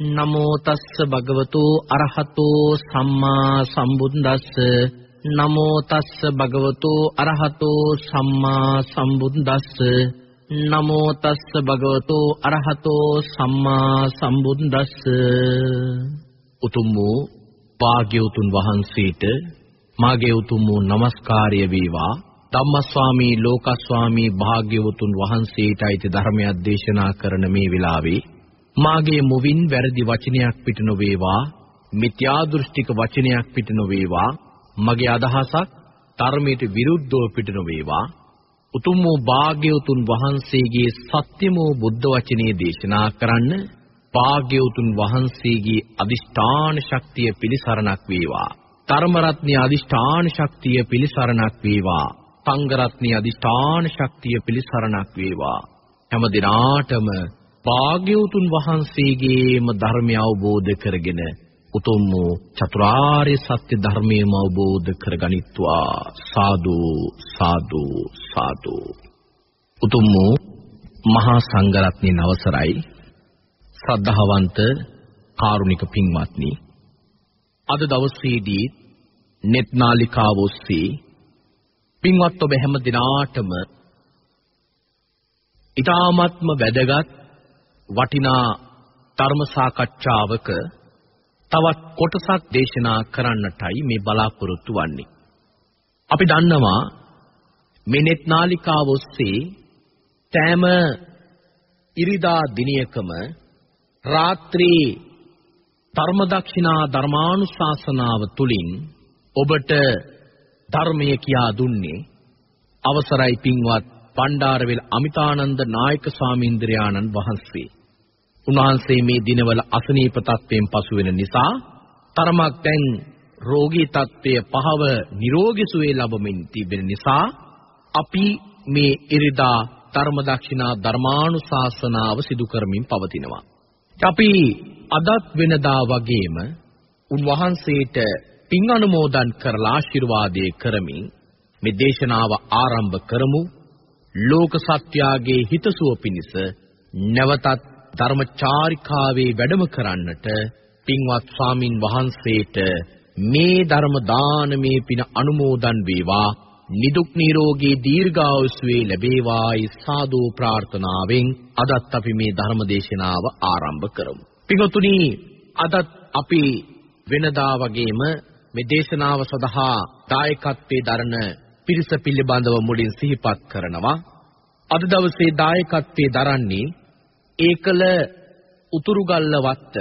නමෝ තස්ස භගවතු අරහතෝ සම්මා සම්බුද්දස්ස. නමෝ තස්ස භගවතු අරහතෝ සම්මා සම්බුද්දස්ස. නමෝ තස්ස භගවතු අරහතෝ සම්මා සම්බුද්දස්ස. උතුම් වූ භාග්‍යවතුන් වහන්සේට මාගේ උතුම් වූ নমස්කාරය වේවා. ධම්මස්වාමී ලෝකස්වාමී භාග්‍යවතුන් වහන්සේටයි ධර්මයක් දේශනා කරන මේ වෙලාවේ මාගේ මුවින් වැරදි වචනයක් පිට නොවේවා මිත්‍යා දෘෂ්ටික වචනයක් පිට නොවේවා මගේ අදහසක් ධර්මයට විරුද්ධව පිට නොවේවා. උතුම් වූ භාග්‍යවතුන් වහන්සේගේ සත්‍යම වූ බුද්ධ වචනේ දේශනා කරන්න භාග්‍යවතුන් වහන්සේගේ අදිෂ්ඨාන ශක්තිය පිළිසරණක් වේවා. ධර්ම රත්නයේ අදිෂ්ඨාන ශක්තිය පිළිසරණක් වේවා. සංඝ රත්නයේ අදිෂ්ඨාන ශක්තිය පිළිසරණක් වේවා. හැම දිනාටම භාග්‍යවතුන් වහන්සේගේම ධර්මය අවබෝධ කරගෙන උතුම් වූ චතුරාර්ය සත්‍ය ධර්මයම අවබෝධ කරගනිත්වා. සාදු සාදු සාදු. උතුම් වූ මහා සංඝරත්නයේ අවසරයි. ශ්‍රද්ධාවන්ත කාරුණික පින්වත්නි අද දවසේදී net නාලිකාව ඔස්සේ පින්වත් ඔබ හැම දිනාටම ඊ타ත්ම වැදගත් වටිනා ධර්ම සාකච්ඡාවක තවත් කොටසක් දේශනා කරන්නටයි මේ බලාපොරොත්තු වෙන්නේ. අපි දන්නවා මේ net නාලිකාව ඔස්සේ තෑම ඉරිදා දිනයකම රාත්‍රී ධර්ම දක්ෂිනා ධර්මානුශාසනාව තුලින් ඔබට ධර්මය කියා දුන්නේ අවසරයි පින්වත් පණ්ඩාරවෙල අමිතානන්ද නායක ස්වාමීන්ද්‍රයාණන් වහන්සේ උන්වහන්සේ මේ දිනවල අසනීප තත්වයෙන් පසු වෙන නිසා තරමක් දැන් රෝගී තත්ත්වය පහව නිරෝගී සුවය ලැබමින් තිබෙන නිසා අපි මේ ඉරිදා ධර්ම දක්ෂිනා ධර්මානුශාසනාව සිදු කරමින් පවතිනවා. අපි අදත් වෙනදා වගේම උන්වහන්සේට පින් අනුමෝදන් කරලා ආශිර්වාදේ කරමින් මේ දේශනාව ආරම්භ කරමු. ලෝක සත්‍යාගේ හිතසුව පිණිස නැවතත් ධර්මචාරිකාවේ වැඩම කරන්නට පින්වත් ස්වාමින් වහන්සේට මේ ධර්ම දානමේ පින අනුමෝදන් වේවා නිදුක් නිරෝගී දීර්ඝායුෂ ලැබේවායි සාදු ප්‍රාර්ථනාවෙන් අදත් අපි මේ ධර්ම දේශනාව ආරම්භ කරමු. පින්වතුනි අදත් අපි වෙනදා වගේම මේ දේශනාව සඳහා දායකත්වයේ දරන පිරිස පිළිබඳව මුලින් සිහිපත් කරනවා. අද දවසේ දායකත්වයේ දරන්නේ ඒකල උතුරුගල්ල වත්ත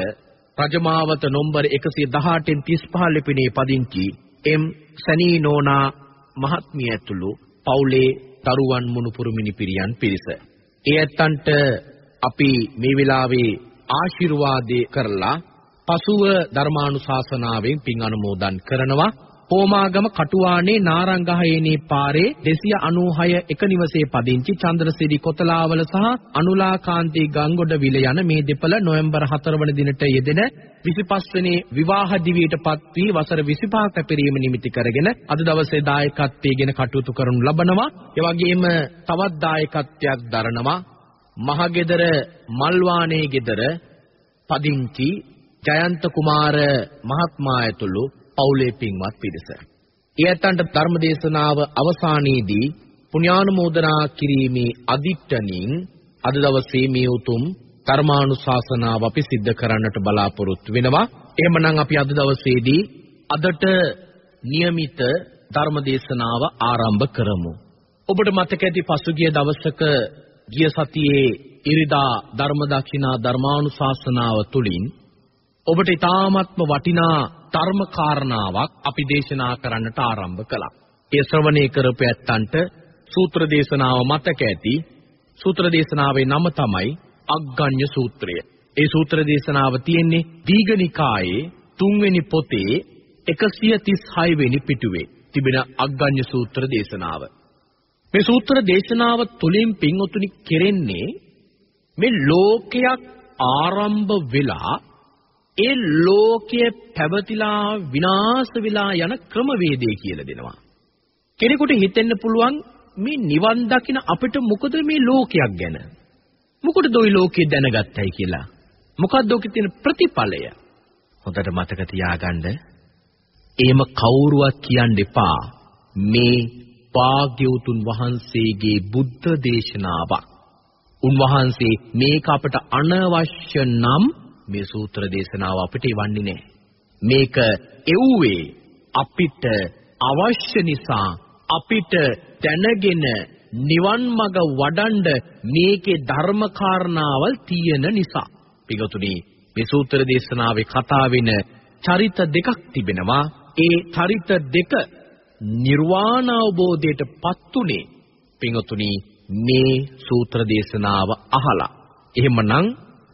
රජමාවත නොම්බර 118න් 35 ලිපිනේ පදිංචි එම් සනී නෝනා මහත්මිය ඇතුළු පවුලේ දරුවන් මුණුපුරු මිනිපිරියන් පිරිස. ඒ ඇත්තන්ට අපි මේ වෙලාවේ ආශිර්වාදේ කරලා පසුව ධර්මානුශාසනාවෙන් පින් අනුමෝදන් කරනවා. හෝමාගම කටුවානේ නාරංගහයේනේ පාරේ 296 එක නිවසේ පදිංචි චන්ද්‍රසිරි කොතලාවල සහ අනුලාකාන්ති ගංගොඩ විල යන මේ දෙපළ නොවැම්බර් 4 වන දිනට යෙදෙන 25 වෙනි විවාහ දිවියටපත් වී වසර 25ක පැපරීම නිමිති කරගෙන අද දවසේ දායකත්වයේගෙන කටයුතු කරනු ලබනවා. ඒ වගේම තවත් දායකත්වයක් දරනවා මහගෙදර මල්වානේ ගෙදර පදිංචි ජයන්ත කුමාර මහත්මයා ඇතුළු පවුලේ පින්වත් පිරිස. එයතන්ට ධර්මදේශනාව අවසානයේදී පුණ්‍යානුමෝදනා කිරීමේ අදිට්ඨනින් අද දවසේ මේ උතුම් ධර්මානුශාසනාව අපි සිද්ධ කරන්නට බලාපොරොත්තු වෙනවා. එහෙමනම් අපි අද දවසේදී අදට નિયમિત ධර්මදේශනාව ආරම්භ කරමු. ඔබට මතක ඇති පසුගිය දවසක ගිය සතියේ ඉරිදා ධර්මදක්ෂිනා ධර්මානුශාසනාව තුලින් ඔබට ඊ타ත්ම වටිනා ධර්ම කාරණාවක් අපි දේශනා කරන්නට ආරම්භ කළා. ඒ ශ්‍රවණය කරපු ඇත්තන්ට සූත්‍ර දේශනාව මතක ඇති. සූත්‍ර දේශනාවේ නම තමයි අග්ගඤ්ඤ සූත්‍රය. ඒ සූත්‍ර දේශනාව තියෙන්නේ දීඝනිකායේ තුන්වෙනි පොතේ 136 වෙනි පිටුවේ තිබෙන අග්ගඤ්ඤ සූත්‍ර දේශනාව. මේ සූත්‍ර දේශනාව තුළින් පින්වතුනි කෙරෙන්නේ මේ ලෝකයක් ආරම්භ වෙලා ඒ ලෝකයේ පැවතිලා විනාශ වෙලා යන ක්‍රමවේදය කියලා දෙනවා. කෙනෙකුට හිතෙන්න පුළුවන් මේ නිවන් දකින අපිට මොකද මේ ලෝකයක් ගැන? මොකටද ওই ලෝකේ දැනගත්තයි කියලා? මොකද්ද ඔකේ තියෙන ප්‍රතිඵලය? හොඳට මතක තියාගන්න. එහෙම කවුරුවත් කියන්න එපා. මේ භාග්‍යවතුන් වහන්සේගේ බුද්ධ දේශනාවක්. උන්වහන්සේ මේක අපට අනවශ්‍ය නම් මේ සූත්‍ර දේශනාව අපිට එවන්නේ නැහැ. මේක එව්වේ අපිට අවශ්‍ය නිසා අපිට දැනගෙන නිවන් මඟ වඩන්ඩ මේකේ ධර්ම කාරණාවල් තියෙන නිසා. පිටුතුනි මේ සූත්‍ර දේශනාවේ කතා වෙන චරිත දෙකක් තිබෙනවා. ඒ චරිත දෙක නිර්වාණ අවබෝධයට පත්ුනේ පිටුතුනි මේ සූත්‍ර දේශනාව අහලා. එහෙමනම්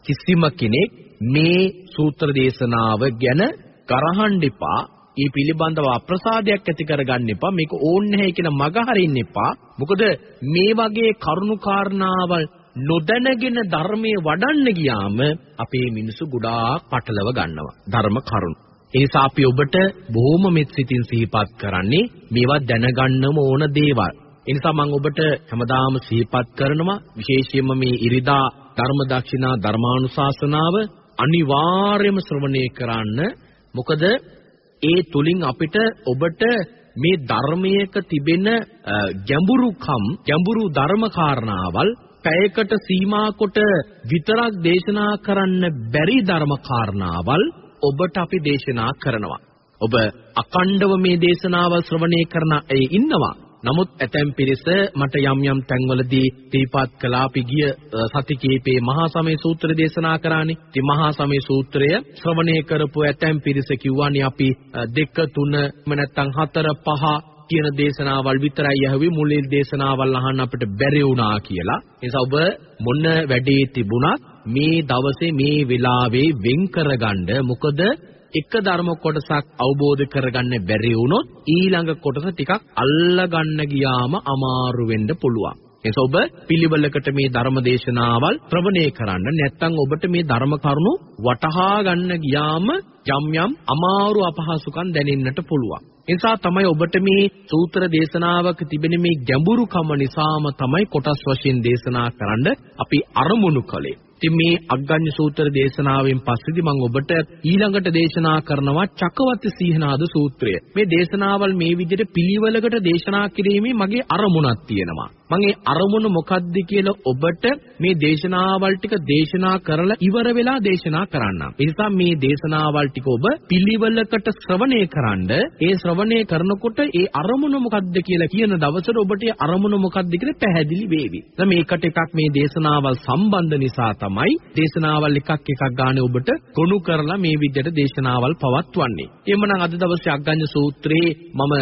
කිසිම කෙනෙක් මේ සූත්‍ර දේශනාව ගැන කරහන්න එපා. ඒ පිළිබඳව අප්‍රසාදයක් ඇති කරගන්න එපා. මේක ඕන්නේ නැහැ කියන මග හරින්න එපා. මොකද මේ වගේ කරුණු කාරණාවල් නොදැනගෙන ධර්මයේ වඩන්න ගියාම අපේ මිනිසු ගොඩාක් පටලව ගන්නවා. ධර්ම කරුණු. ඒ නිසා අපි ඔබට බොහොම මෙත් සිතින් සිහිපත් කරන්නේ මේවා දැනගන්නම ඕන දේවල්. ඒ නිසා මම ඔබට හැමදාම සිහිපත් කරනවා විශේෂයෙන්ම මේ ඉරිදා ධර්ම දක්ෂිනා ධර්මානුශාසනාව අනිවාර්යයෙන්ම ශ්‍රවණය කරන්න. මොකද ඒ තුලින් අපිට ඔබට මේ ධර්මයක තිබෙන ගැඹුරුකම් ගැඹුරු ධර්ම කාරණාවල් පැයකට සීමා කොට විතරක් දේශනා කරන්න බැරි ධර්ම කාරණාවල් ඔබට අපි දේශනා කරනවා. ඔබ අකණ්ඩව මේ දේශනාව ශ්‍රවණය කරන අය ඉන්නවා. නමුත් ඇතැම් පිරිස මට යම් යම් තැන්වලදී තීපත් කළා අපි ගිය සති කීපේ මහා සමය සූත්‍ර දේශනා කරානේ. ඉතින් මහා සමය සූත්‍රය ශ්‍රවණය කරපු ඇතැම් පිරිස කිව්වානේ අපි දෙක තුන නැත්නම් හතර පහ කියන දේශනාවල් විතරයි ඇහුවේ මුලින් දේශනාවල් අහන්න අපිට බැරි වුණා කියලා. ඒ නිසා ඔබ මොන වැඩේ තිබුණත් මේ දවසේ මේ වෙලාවේ වෙන් කරගන්න මොකද එක ධර්ම කොටසක් අවබෝධ කරගන්න බැරි වුණොත් ඊළඟ කොටස ටිකක් අල්ලගන්න ගියාම අමාරු වෙන්න පුළුවන්. එස ඔබ පිළිවෙලකට මේ ධර්ම දේශනාවල් ශ්‍රවණය කරන්න නැත්නම් ඔබට මේ ධර්ම කරුණු වටහා ගන්න ගියාම යම් යම් අමාරු අපහසුකම් දැනෙන්නට පුළුවන්. නිසා තමයි ඔබට මේ සූත්‍ර දේශනාවක තිබෙන මේ ගැඹුරුකම නිසාම තමයි කොටස් වශයෙන් දේශනා කරන්න අපි අරමුණු කළේ. ඉතින් මේ අග්ගඤ්ඤ සූත්‍ර දේශනාවෙන් පස්සේදී මම ඔබට ඊළඟට දේශනා කරනවා චකවති සීහනාද සූත්‍රය. මේ දේශනාවල් මේ විදිහට පිළිවෙලකට දේශනා කිරීමේ මගේ අරමුණක් තියෙනවා. මම ඒ අරමුණ මොකද්ද කියලා ඔබට මේ දේශනාවල් ටික දේශනා කරලා ඉවර වෙලා දේශනා කරන්නම්. ඒ නිසා මේ දේශනාවල් ටික ඔබ පිළිවෙලකට ශ්‍රවණය කරන්ඩ ඒ ශ්‍රවණය කරනකොට ඒ අරමුණ මොකද්ද කියලා කියන දවසට ඔබට ඒ අරමුණ මොකද්ද කියලා පැහැදිලි වේවි. දැන් මේකට එකක් මේ දේශනාවල් සම්බන්ධ නිසා තමයි දේශනාවල් එකක් එකක් ගානේ ඔබට ගොනු කරලා මේ විදිහට දේශනාවල් පවත්වන්නේ. එhmenan අද දවසේ අග්ගඤ්ඤ සූත්‍රයේ මම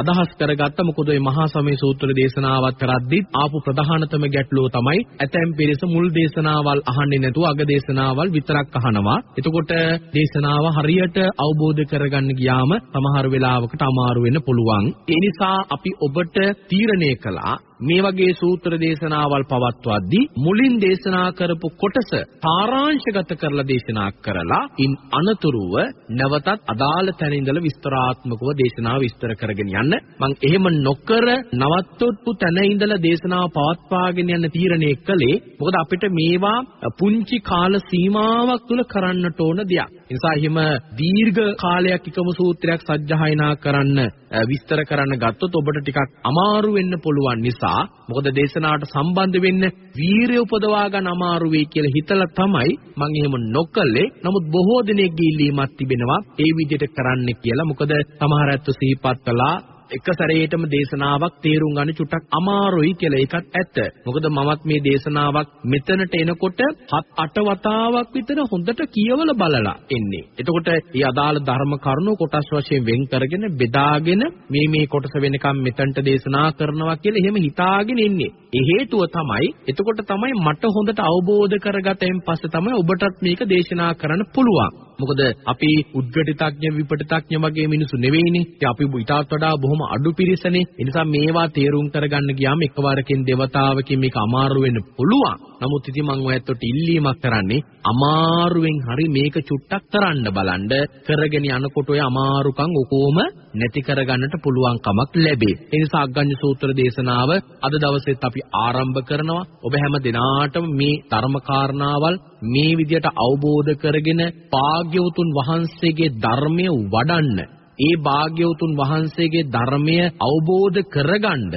අදහස් කරගත්ත මොකද මේ මහා සමය සූත්‍ර දේශනාවත් කරද්දිත් ආපු ප්‍රධානතම ගැටලුව තමයි ඇතැම් පිරිස මුල් දේශනාවල් අහන්නේ නැතුව අග දේශනාවල් විතරක් අහනවා. එතකොට දේශනාව හරියට අවබෝධ කරගන්න ගියාම සමහර වෙලාවකට අමාරු වෙන්න පුළුවන්. ඒ නිසා අපි ඔබට තීරණය කළා මේ වගේ සූත්‍ර දේශනාවල් පවත්වද්දී මුලින් දේශනා කරපු කොටස සාරාංශගත කරලා දේශනා කරලා ඉන් අනතුරුව නැවතත් අදාළ තැන ඉඳලා විස්තරාත්මකව දේශනාව විස්තර කරගෙන යන්න මම එහෙම නොකර නවත්වපු තැන ඉඳලා දේශනාව පවත්වාගෙන යන්න තීරණය කළේ මොකද අපිට මේවා පුංචි කාල සීමාවක් තුල කරන්නට ඕන දෙයක්. ඒ නිසා එහෙම දීර්ඝ කාලයක් එකම සූත්‍රයක් සජ්ජායනා කරන්න විස්තර කරන්න ගත්තොත් ඔබට ටිකක් අමාරු වෙන්න පුළුවන් නිසා මොකද දේශනාවට සම්බන්ධ වෙන්න වීරිය උපදවා ගන්න අමාරු වෙයි කියලා හිතලා තමයි මම එහෙම නොකළේ. නමුත් බොහෝ දෙනෙක්ගේ ඉල්ලීමක් තිබෙනවා ඒ විදිහට කරන්න කියලා. මොකද සමහර අයත් සිහිපත් කළා එක සැරේටම දේශනාවක් තේරුම් ගන්න චුට්ටක් අමාරුයි කියලා ඒකත් ඇත්ත. මොකද මමත් මේ දේශනාවක් මෙතනට එනකොට 7 8 වතාවක් විතර හොඳට කියවලා බලලා එන්නේ. එතකොට මේ අදාළ ධර්ම කරුණු කොටස් වශයෙන් වෙන් කරගෙන බෙදාගෙන මේ මේ කොටස වෙනකම් මෙතනට දේශනා කරනවා කියලා එහෙම හිතාගෙන ඉන්නේ. ඒ හේතුව තමයි එතකොට තමයි මට හොඳට අවබෝධ කරගතෙන් පස්සේ තමයි ඔබටත් මේක දේශනා කරන්න පුළුවන්. මොකද අපි උද්ඝටිතඥ විපටිතඥ වගේ මිනිස්සු නෙවෙයිනේ. ඉතින් අපි ඊටත් වඩා බොහොම අඩු පිරිසනේ. ඒ නිසා මේවා තේරුම් කරගන්න ගියාම එකවරකින් දෙවතාවකින් මේක අමාරු වෙන්න පුළුවන්. නමුත් ඉතින් මම ඔයත් ඉල්ලීමක් කරන්නේ අමාරුවෙන් හරි මේක චුට්ටක් කරන්න බලන්න. කරගෙන යනකොට ඔය අමාරුකම් ඔකෝම නැති කරගන්නට පුළුවන් කමක් ලැබේ. ඒ නිසා අග්ගඤ්ඤ සූත්‍ර දේශනාව අද දවසේත් අපි ආරම්භ කරනවා. ඔබ හැම දිනාටම මේ ධර්ම කාරණාවල් මේ විදියට අවබෝධ කරගෙන භාග්‍යවතුන් වහන්සේගේ ධර්මය වඩන්න ඒ භාග්‍යවතුන් වහන්සේගේ ධර්මය අවබෝධ කරගන්න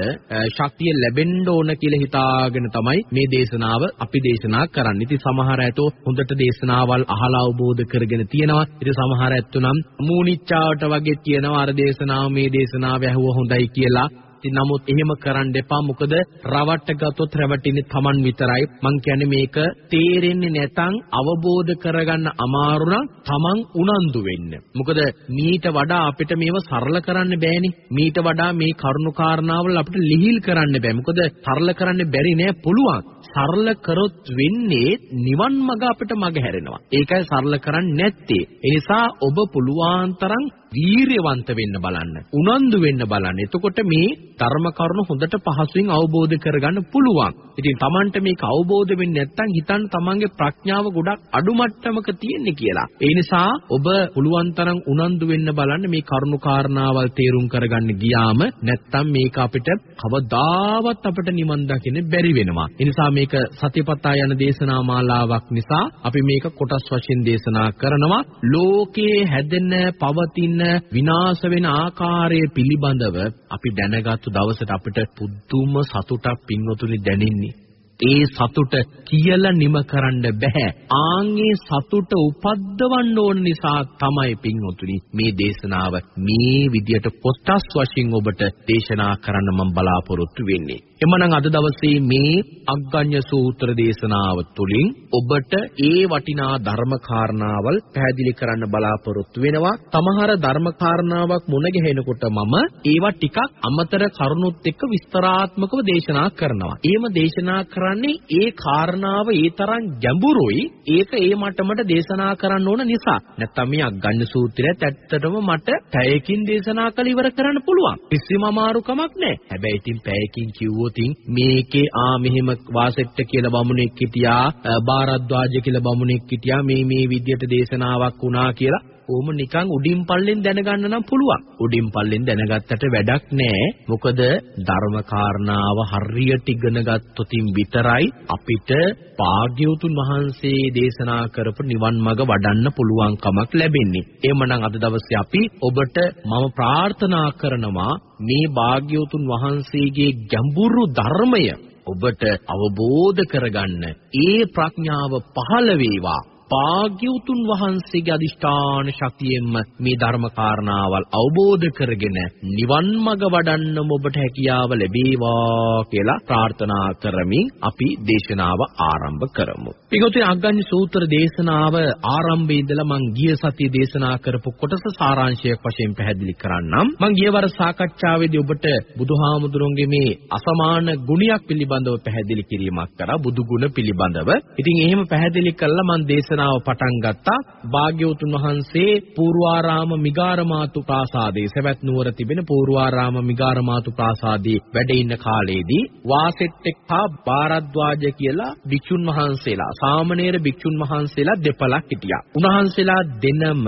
ශක්තිය ලැබෙන්න ඕන කියලා හිතාගෙන තමයි මේ දේශනාව අපි දේශනා කරන්නේ. ඉතින් සමහර අයතෝ හොඳට දේශනාවල් අහලා අවබෝධ කරගෙන තියෙනවා. ඉතින් සමහර අයත්තු නම් මූනිච්චාවට වගේ කියනවා අර දේශනාව මේ දේශනාව ඇහුව හොඳයි කියලා. ඉතින් නමුත් එහෙම කරන්න එපා. මොකද රවට්ට ගත්තොත් රැවටින්නේ Taman විතරයි. මං කියන්නේ මේක තේරෙන්නේ නැතන් අවබෝධ කරගන්න අමාරු නම් Taman උනන්දු වෙන්න. මොකද මීට වඩා අපිට මේව සරල කරන්න බෑනේ. මීට වඩා මේ කරුණු කාරණාවල් අපිට ලිහිල් කරන්න බෑ. මොකද සරල කරන්න බැරි නෑ පුළුවන්. සරල කරොත් වෙන්නේ නිවන් මඟ අපිට මඟ හැරෙනවා ඒකයි සරල කරන්නේ නැත්තේ. ඒ නිසා ඔබ පුළුවන් තරම් වීරියවන්ත වෙන්න බලන්න. උනන්දු වෙන්න බලන්න. එතකොට මේ ධර්ම කරුණු හොඳට පහසුවෙන් අවබෝධ කරගන්න පුළුවන්. ඉතින් Tamanට මේක අවබෝධ වෙන්නේ නැත්නම් හිතන්න Tamanගේ ප්‍රඥාව ගොඩක් අඩු මට්ටමක තියෙන්නේ කියලා. ඒ නිසා ඔබ පුළුවන් තරම් උනන්දු වෙන්න බලන්න මේ කරුණු කාරණාවල් තේරුම් කරගන්න ගියාම නැත්නම් මේක අපිට කවදාවත් අපිට නිවන් දකින්න බැරි වෙනවා. ඒ නිසා මේක සතිපතා යන දේශනා මාලාවක් නිසා අපි මේක කොටස් වශයෙන් දේශනා කරනවා. ලෝකයේ හැදෙන පවතින විනාශ වෙන ආකාරය පිළිබඳව අපි දැනගත්තු දවසට අපිට පුදුම සතුටක් පින්වතුනි දැනෙන්නේ. ඒ සතුට කියලා නිම කරන්න බෑ. ආන්ගේ සතුට උපද්දවන්න ඕන නිසා තමයි පින්වතුනි මේ දේශනාව මේ විදියට කොටස් වශයෙන් ඔබට දේශනා කරන්න මම බලාපොරොත්තු වෙන්නේ. එමනම් අද දවසේ මේ අග්ගඤ්‍ය සූත්‍ර දේශනාව තුළින් ඔබට ඒ වටිනා ධර්ම කාරණාවල් පැහැදිලි කරන්න බලාපොරොත්තු වෙනවා. සමහර ධර්ම කාරණාවක් මුණ ගැහෙනකොට මම ඒවා ටිකක් අමතර කරුණුත් එක්ක විස්තරාත්මකව දේශනා කරනවා. එහෙම දේශනා කරන්නේ ඒ කාරණාව ඒ තරම් ගැඹුරුයි. ඒක ඒ මට්ටමට දේශනා කරන්න ඕන නිසා. නැත්තම් මේ අග්ගඤ්‍ය සූත්‍රයත් ඇත්තටම මට පැයකින් දේශනා කළ ඉවර කරන්න පුළුවන්. කිසිම අමාරුකමක් නැහැ. හැබැයි ඉතින් පැයකින් කිව්වොත් මේකේ ආ මෙහෙම වාසෙට්ට කියලා බමුණෙක් හිටියා බාරද්වාජ කියලා බමුණෙක් හිටියා මේ මේ විදියට දේශනාවක් වුණා කියලා ඕම නිකන් උඩින් පල්ලෙන් දැනගන්න නම් පුළුවන්. උඩින් පල්ලෙන් දැනගත්තට වැඩක් නෑ. මොකද ධර්ම කාරණාව හරියට ඉගෙන ගත්තොතින් විතරයි අපිට භාග්‍යවතුන් වහන්සේ දේශනා කරපු නිවන් මඟ වඩන්න පුළුවන් කමක් ලැබෙන්නේ. එහෙමනම් අද දවසේ අපි ඔබට මම ප්‍රාර්ථනා කරනවා මේ භාග්‍යවතුන් වහන්සේගේ ගැඹුරු ධර්මය ඔබට අවබෝධ කරගන්න ඒ ප්‍රඥාව පහළ වේවා භාග්‍යවතුන් වහන්සේගේ අදිෂ්ඨාන ශක්තියෙන්ම මේ ධර්ම කාරණාවල් අවබෝධ කරගෙන නිවන් මඟ වඩන්න ඔබට හැකියාව ලැබේවා කියලා ප්‍රාර්ථනා කරමින් අපි දේශනාව ආරම්භ කරමු. පිටුතුන් අග්ගඤ්ඤ සූත්‍ර දේශනාව ආරම්භයේ ඉඳලා මම ගිය සතියේ දේශනා කරපු කොටස සාරාංශයක් වශයෙන් පැහැදිලි කරන්නම්. මම ගියවර සාකච්ඡාවේදී ඔබට බුදුහාමුදුරන්ගේ මේ අසමාන ගුණයක් පිළිබඳව පැහැදිලි කිරීමක් කරා බුදු ගුණ පිළිබඳව. ඉතින් එහෙම පැහැදිලි කළා මම දේශනාව පටන් ගත්තා. භාග්‍යවතුන් වහන්සේ පූර්වාරාම මිගාරමාතු ප්‍රාසාදයේ සවැත් නුවර තිබෙන පූර්වාරාම මිගාරමාතු ප්‍රාසාදයේ වැඩ ඉන්න කාලේදී වාසෙට්ටෙක් හා බාරද්වාජ කියලා භික්ෂුන් වහන්සේලා සාමණේර භික්ෂුන් වහන්සේලා දෙපළක් හිටියා. උන්වහන්සේලා දෙනම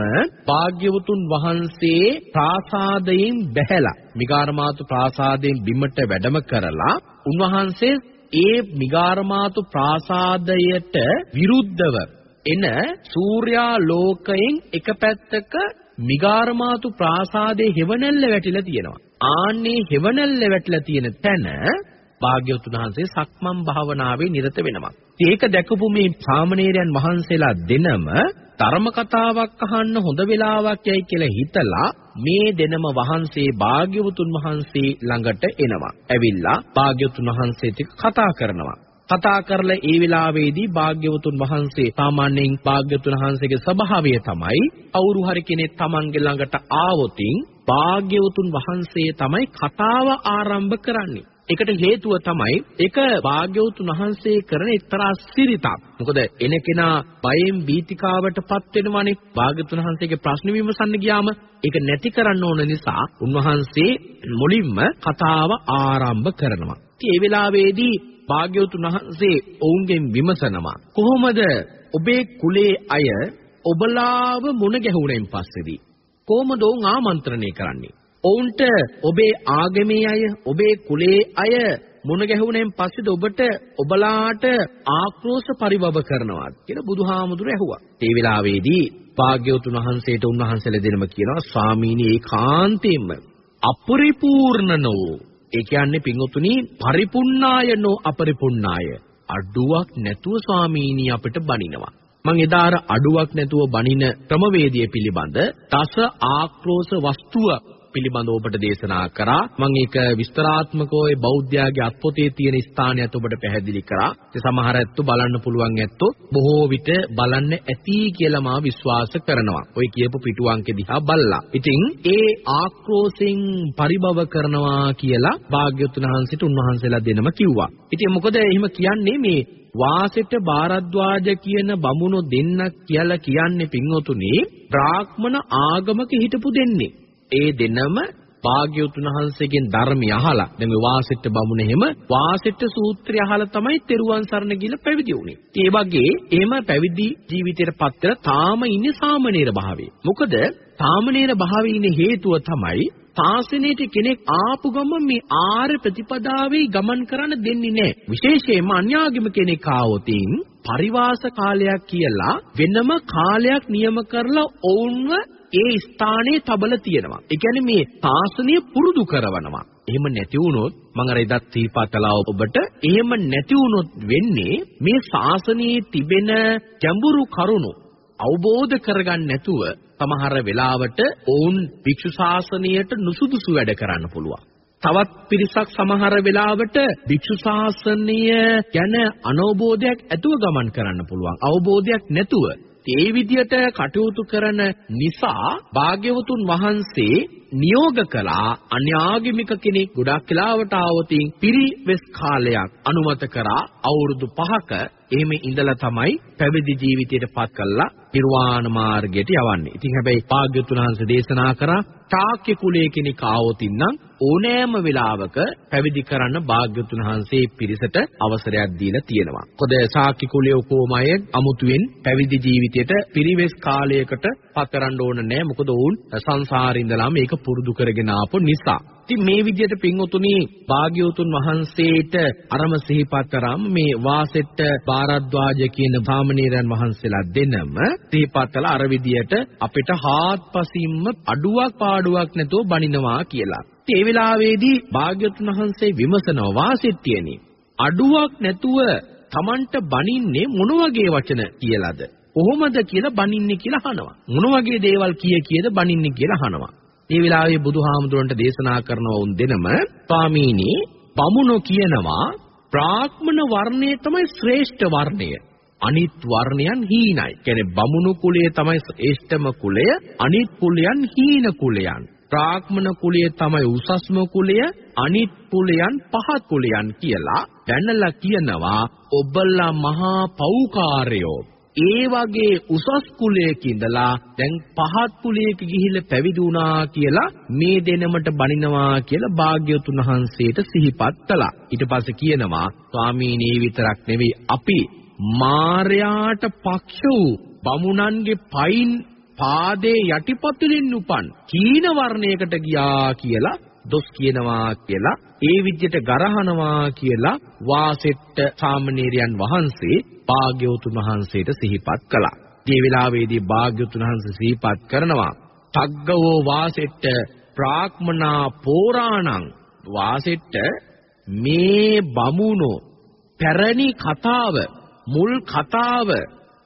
භාග්‍යවතුන් වහන්සේ ප්‍රාසාදයෙන් බැහැලා මිගාරමාතු ප්‍රාසාදයෙන් බිමට වැඩම කරලා උන්වහන්සේ ඒ මිගාරමාතු ප්‍රාසාදයට විරුද්ධව එන සූර්යා ලෝකයෙන් එක පැත්තක මිගාරමාතු ප්‍රාසාදයේ හෙවණැල්ල වැටිලා තියෙනවා. ආන්නේ හෙවණැල්ල වැටිලා තියෙන තැන භාග්‍යවතුන් වහන්සේ සක්මන් භාවනාවේ නිරත වෙනවා. ඒක දැකපු මේ සාමණේරයන් වහන්සේලා දෙනම ධර්ම කතාවක් අහන්න හොඳ වෙලාවක් යයි කියලා හිතලා මේ දෙනම වහන්සේ භාග්‍යවතුන් වහන්සේ ළඟට එනවා. ඇවිල්ලා භාග්‍යවතුන් වහන්සේට කතා කරනවා. කතා කරලා ඒ වෙලාවේදී භාග්‍යවතුන් වහන්සේ සාමාන්‍යයෙන් භාග්‍යවතුන් වහන්සේගේ ස්වභාවය තමයි කවුරු හරි කෙනෙක් Tamange ළඟට ආවොතින් භාග්‍යවතුන් වහන්සේ තමයි කතාව ආරම්භ කරන්නේ. ඒකට හේතුව තමයි ඒක භාග්‍යවතුන් වහන්සේ කරන එක්තරා සිරිතක්. මොකද එන කෙනා බයෙන් බීතිකාවටපත් වෙනවනේ. භාග්‍යවතුන් වහන්සේගේ ප්‍රශ්න විමසන්න ගියාම ඒක නැති කරන්න ඕන නිසා උන්වහන්සේ මුලින්ම කතාව ආරම්භ කරනවා. ඉතින් ඒ වෙලාවේදී භාග්‍යවතුන් වහන්සේ ඔවුන්ගෙන් විමසනවා. කොහොමද ඔබේ කුලේ අය ඔබලාව මුණ ගැහුණෙන් පස්සේදී? කොහොමද ඔවුන් ආමන්ත්‍රණය කරන්නේ? ඔවුන්ට ඔබේ ආගමේ අය ඔබේ කුලේ අය මුණ ගැහුණෙන් පස්සේද ඔබට ඔබලාට ආක්‍රෝෂ පරිවව කරනවා කියලා බුදුහාමුදුර ඇහුවා. ඒ වෙලාවේදී භාග්‍යවතුන් වහන්සේට උන්වහන්සේලා දෙනම කියනවා ස්වාමීනි ඒකාන්තයෙන්ම අපරිපූර්ණනෝ ඒ කියන්නේ පින්වතුනි පරිපුන්නායනෝ අපරිපුන්නාය අඩුවක් නැතුව ස්වාමීනි අපිට බනිනවා. මම එදා අර අඩුවක් නැතුව බනින ක්‍රමවේදය පිළිබඳ දස ආක්‍රෝෂ වස්තුව පිළිබඳව ඔබට දේශනා කරා. මම ඒක විස්තරාත්මකව ඒ බෞද්ධයාගේ අත්පොතේ තියෙන ස්ථානයත් ඔබට පැහැදිලි කරා. ඒ සමහර ඇත්තෝ බලන්න පුළුවන් ඇත්තෝ බොහෝ විට බලන්න ඇති කියලා මා විශ්වාස කරනවා. ඔය කියපු පිටු අංකෙ දිහා බල්ලා. ඉතින් ඒ ආක්‍රෝෂෙන් පරිභව කරනවා කියලා භාග්‍යවතුන් වහන්සේට උන්වහන්සේලා දෙනම කිව්වා. ඉතින් මොකද එහෙම කියන්නේ මේ වාසෙට බාරද්වාජ කියන බමුණු දෙන්නක් කියලා කියන්නේ පින්වතුනි බ්‍රාහ්මණ ආගමක හිටපු දෙන්නේ. ඒ දෙනම භාග්‍යවතුන් වහන්සේගෙන් ධර්මය අහලා දැන් මේ වාසෙට්ට බමුණ එහෙම වාසෙට්ට සූත්‍රය අහලා තමයි තෙරුවන් සරණ ගිහිල්ලා පැවිදි වුනේ. ඒ වගේ එහෙම පැවිදි ජීවිතයට පත් වෙලා තාම ඉන්නේ සාමණේර භාවයේ. මොකද සාමණේර භාවයේ ඉන්නේ හේතුව තමයි ශාසනයට කෙනෙක් ආපු ගමන් මේ ආර්ය ප්‍රතිපදාවේ ගමන් කරන්න දෙන්නේ නැහැ. විශේෂයෙන්ම අන්‍යාගම කෙනෙක් ආවොතින් පරිවාස කාලයක් කියලා වෙනම කාලයක් නියම කරලා ඔවුන්ව ඒ ස්ථානයේ තබල තියෙනවා. ඒ කියන්නේ මේ ශාසනය පුරුදු කරවනවා. එහෙම නැති වුණොත් මම අර ඉදත් තීපා කළා ඔබට එහෙම නැති වුණොත් වෙන්නේ මේ ශාසනයේ තිබෙන ගැඹුරු කරුණු අවබෝධ කරගන්න නැතුව සමහර වෙලාවට ඔවුන් භික්ෂු ශාසනයට නුසුදුසු වැඩ කරන්න පුළුවන්. තවත් පිරිසක් සමහර වෙලාවට භික්ෂු ශාසනය ගැන අනවබෝධයක් ඇතුව ගමන් කරන්න පුළුවන්. අවබෝධයක් නැතුව ඒ විදියට කටයුතු කරන නිසා භාග්‍යවතුන් වහන්සේ නියෝග කළා අන්‍යාගමික කෙනෙක් ගොඩක් කාලවට ආවතින් පිරිවෙස් කාලයක් අනුමත කරා අවුරුදු 5ක එහෙම ඉඳලා තමයි පැවිදි ජීවිතයට පත් කළා නිර්වාණ මාර්ගයට යවන්නේ. ඉතින් හැබැයි භාග්‍යවතුන් වහන්සේ දේශනා කරා ශාක්‍ය කුලයේ කෙනෙක් ආවොත් ඉන්නම් ඕනෑම වෙලාවක පැවිදි කරන්න භාග්‍යවතුන් වහන්සේ පිරිසට අවසරයක් දීලා තියෙනවා. මොකද ශාක්‍ය කුලයේ කොමය අමුතුවෙන් පැවිදි ජීවිතයට පිරිවෙස් කාලයකට පත් කරන්න ඕන නැහැ. මොකද ඔවුන් සංසාරේ ඉඳලා මේක පුරුදු කරගෙන ආපු නිසා. ඉතින් මේ විදිහට පින්වතුනි භාග්‍යවතුන් වහන්සේට අරම සිහිපත් කරාම මේ වාසෙට්ට බාරද්වාජ කියන භාමනීරයන් වහන්සේලා දෙනම සිහිපත් කළා අර විදිහට අපිට හාත්පසින්ම අඩුවක් පාඩුවක් නැතුව බණිනවා කියලා. ඉතින් ඒ වෙලාවේදී භාග්‍යවතුන් වහන්සේ විමසනවා වාසෙට්ටියනි අඩුවක් නැතුව Tamanට බණින්නේ මොන වගේ වචන කියලාද? කොහොමද කියලා බණින්නේ කියලා අහනවා. මොන වගේ දේවල් කිය කියද බණින්නේ කියලා අහනවා. මේ වෙලාවේ බුදුහාමුදුරන්ට දේශනා කරනවා උන් දෙනම ස්වාමීනි බමුණෝ කියනවා බ්‍රාහ්මණ වර්ණය තමයි ශ්‍රේෂ්ඨ වර්ණය. අනිත් වර්ණයන් හීනයි. කියන්නේ බමුණු කුලය තමයි ශ්‍රේෂ්ඨම කුලය, අනිත් කුලයන් හීන කුලයන්. බ්‍රාහ්මණ කුලය තමයි උසස්ම කුලය, අනිත් කුලයන් පහත් කුලයන් කියලා දැනලා කියනවා ඔබලා මහා පෞකාරයෝ ඒ වගේ උසස් කුලයක ඉඳලා දැන් පහත් කුලයක ගිහිල්ලා පැවිදි වුණා කියලා මේ දෙනමට බනිනවා කියලා භාග්‍යවතුන් වහන්සේට සිහිපත් කළා. ඊට පස්සේ කියනවා ස්වාමීනි විතරක් නෙවෙයි අපි මාර්යාට පක්ෂ වූ බමුණන්ගේ පයින් පාදේ යටිපතුලින් උපන් කීන වර්ණයකට ගියා කියලා දොස් කියනවා කියලා ඒ විදිහට ගරහනවා කියලා වාසෙට්ට සාමණේරයන් වහන්සේ භාග්‍යවතුන් වහන්සේට සිහිපත් කළා. මේ වෙලාවේදී භාග්‍යවතුන් වහන්සේ සිහිපත් කරනවා තග්ගවෝ වාසෙට්ට ප්‍රාක්මනා පෝරාණං වාසෙට්ට මේ බමුණෝ පැරණි කතාව මුල් කතාව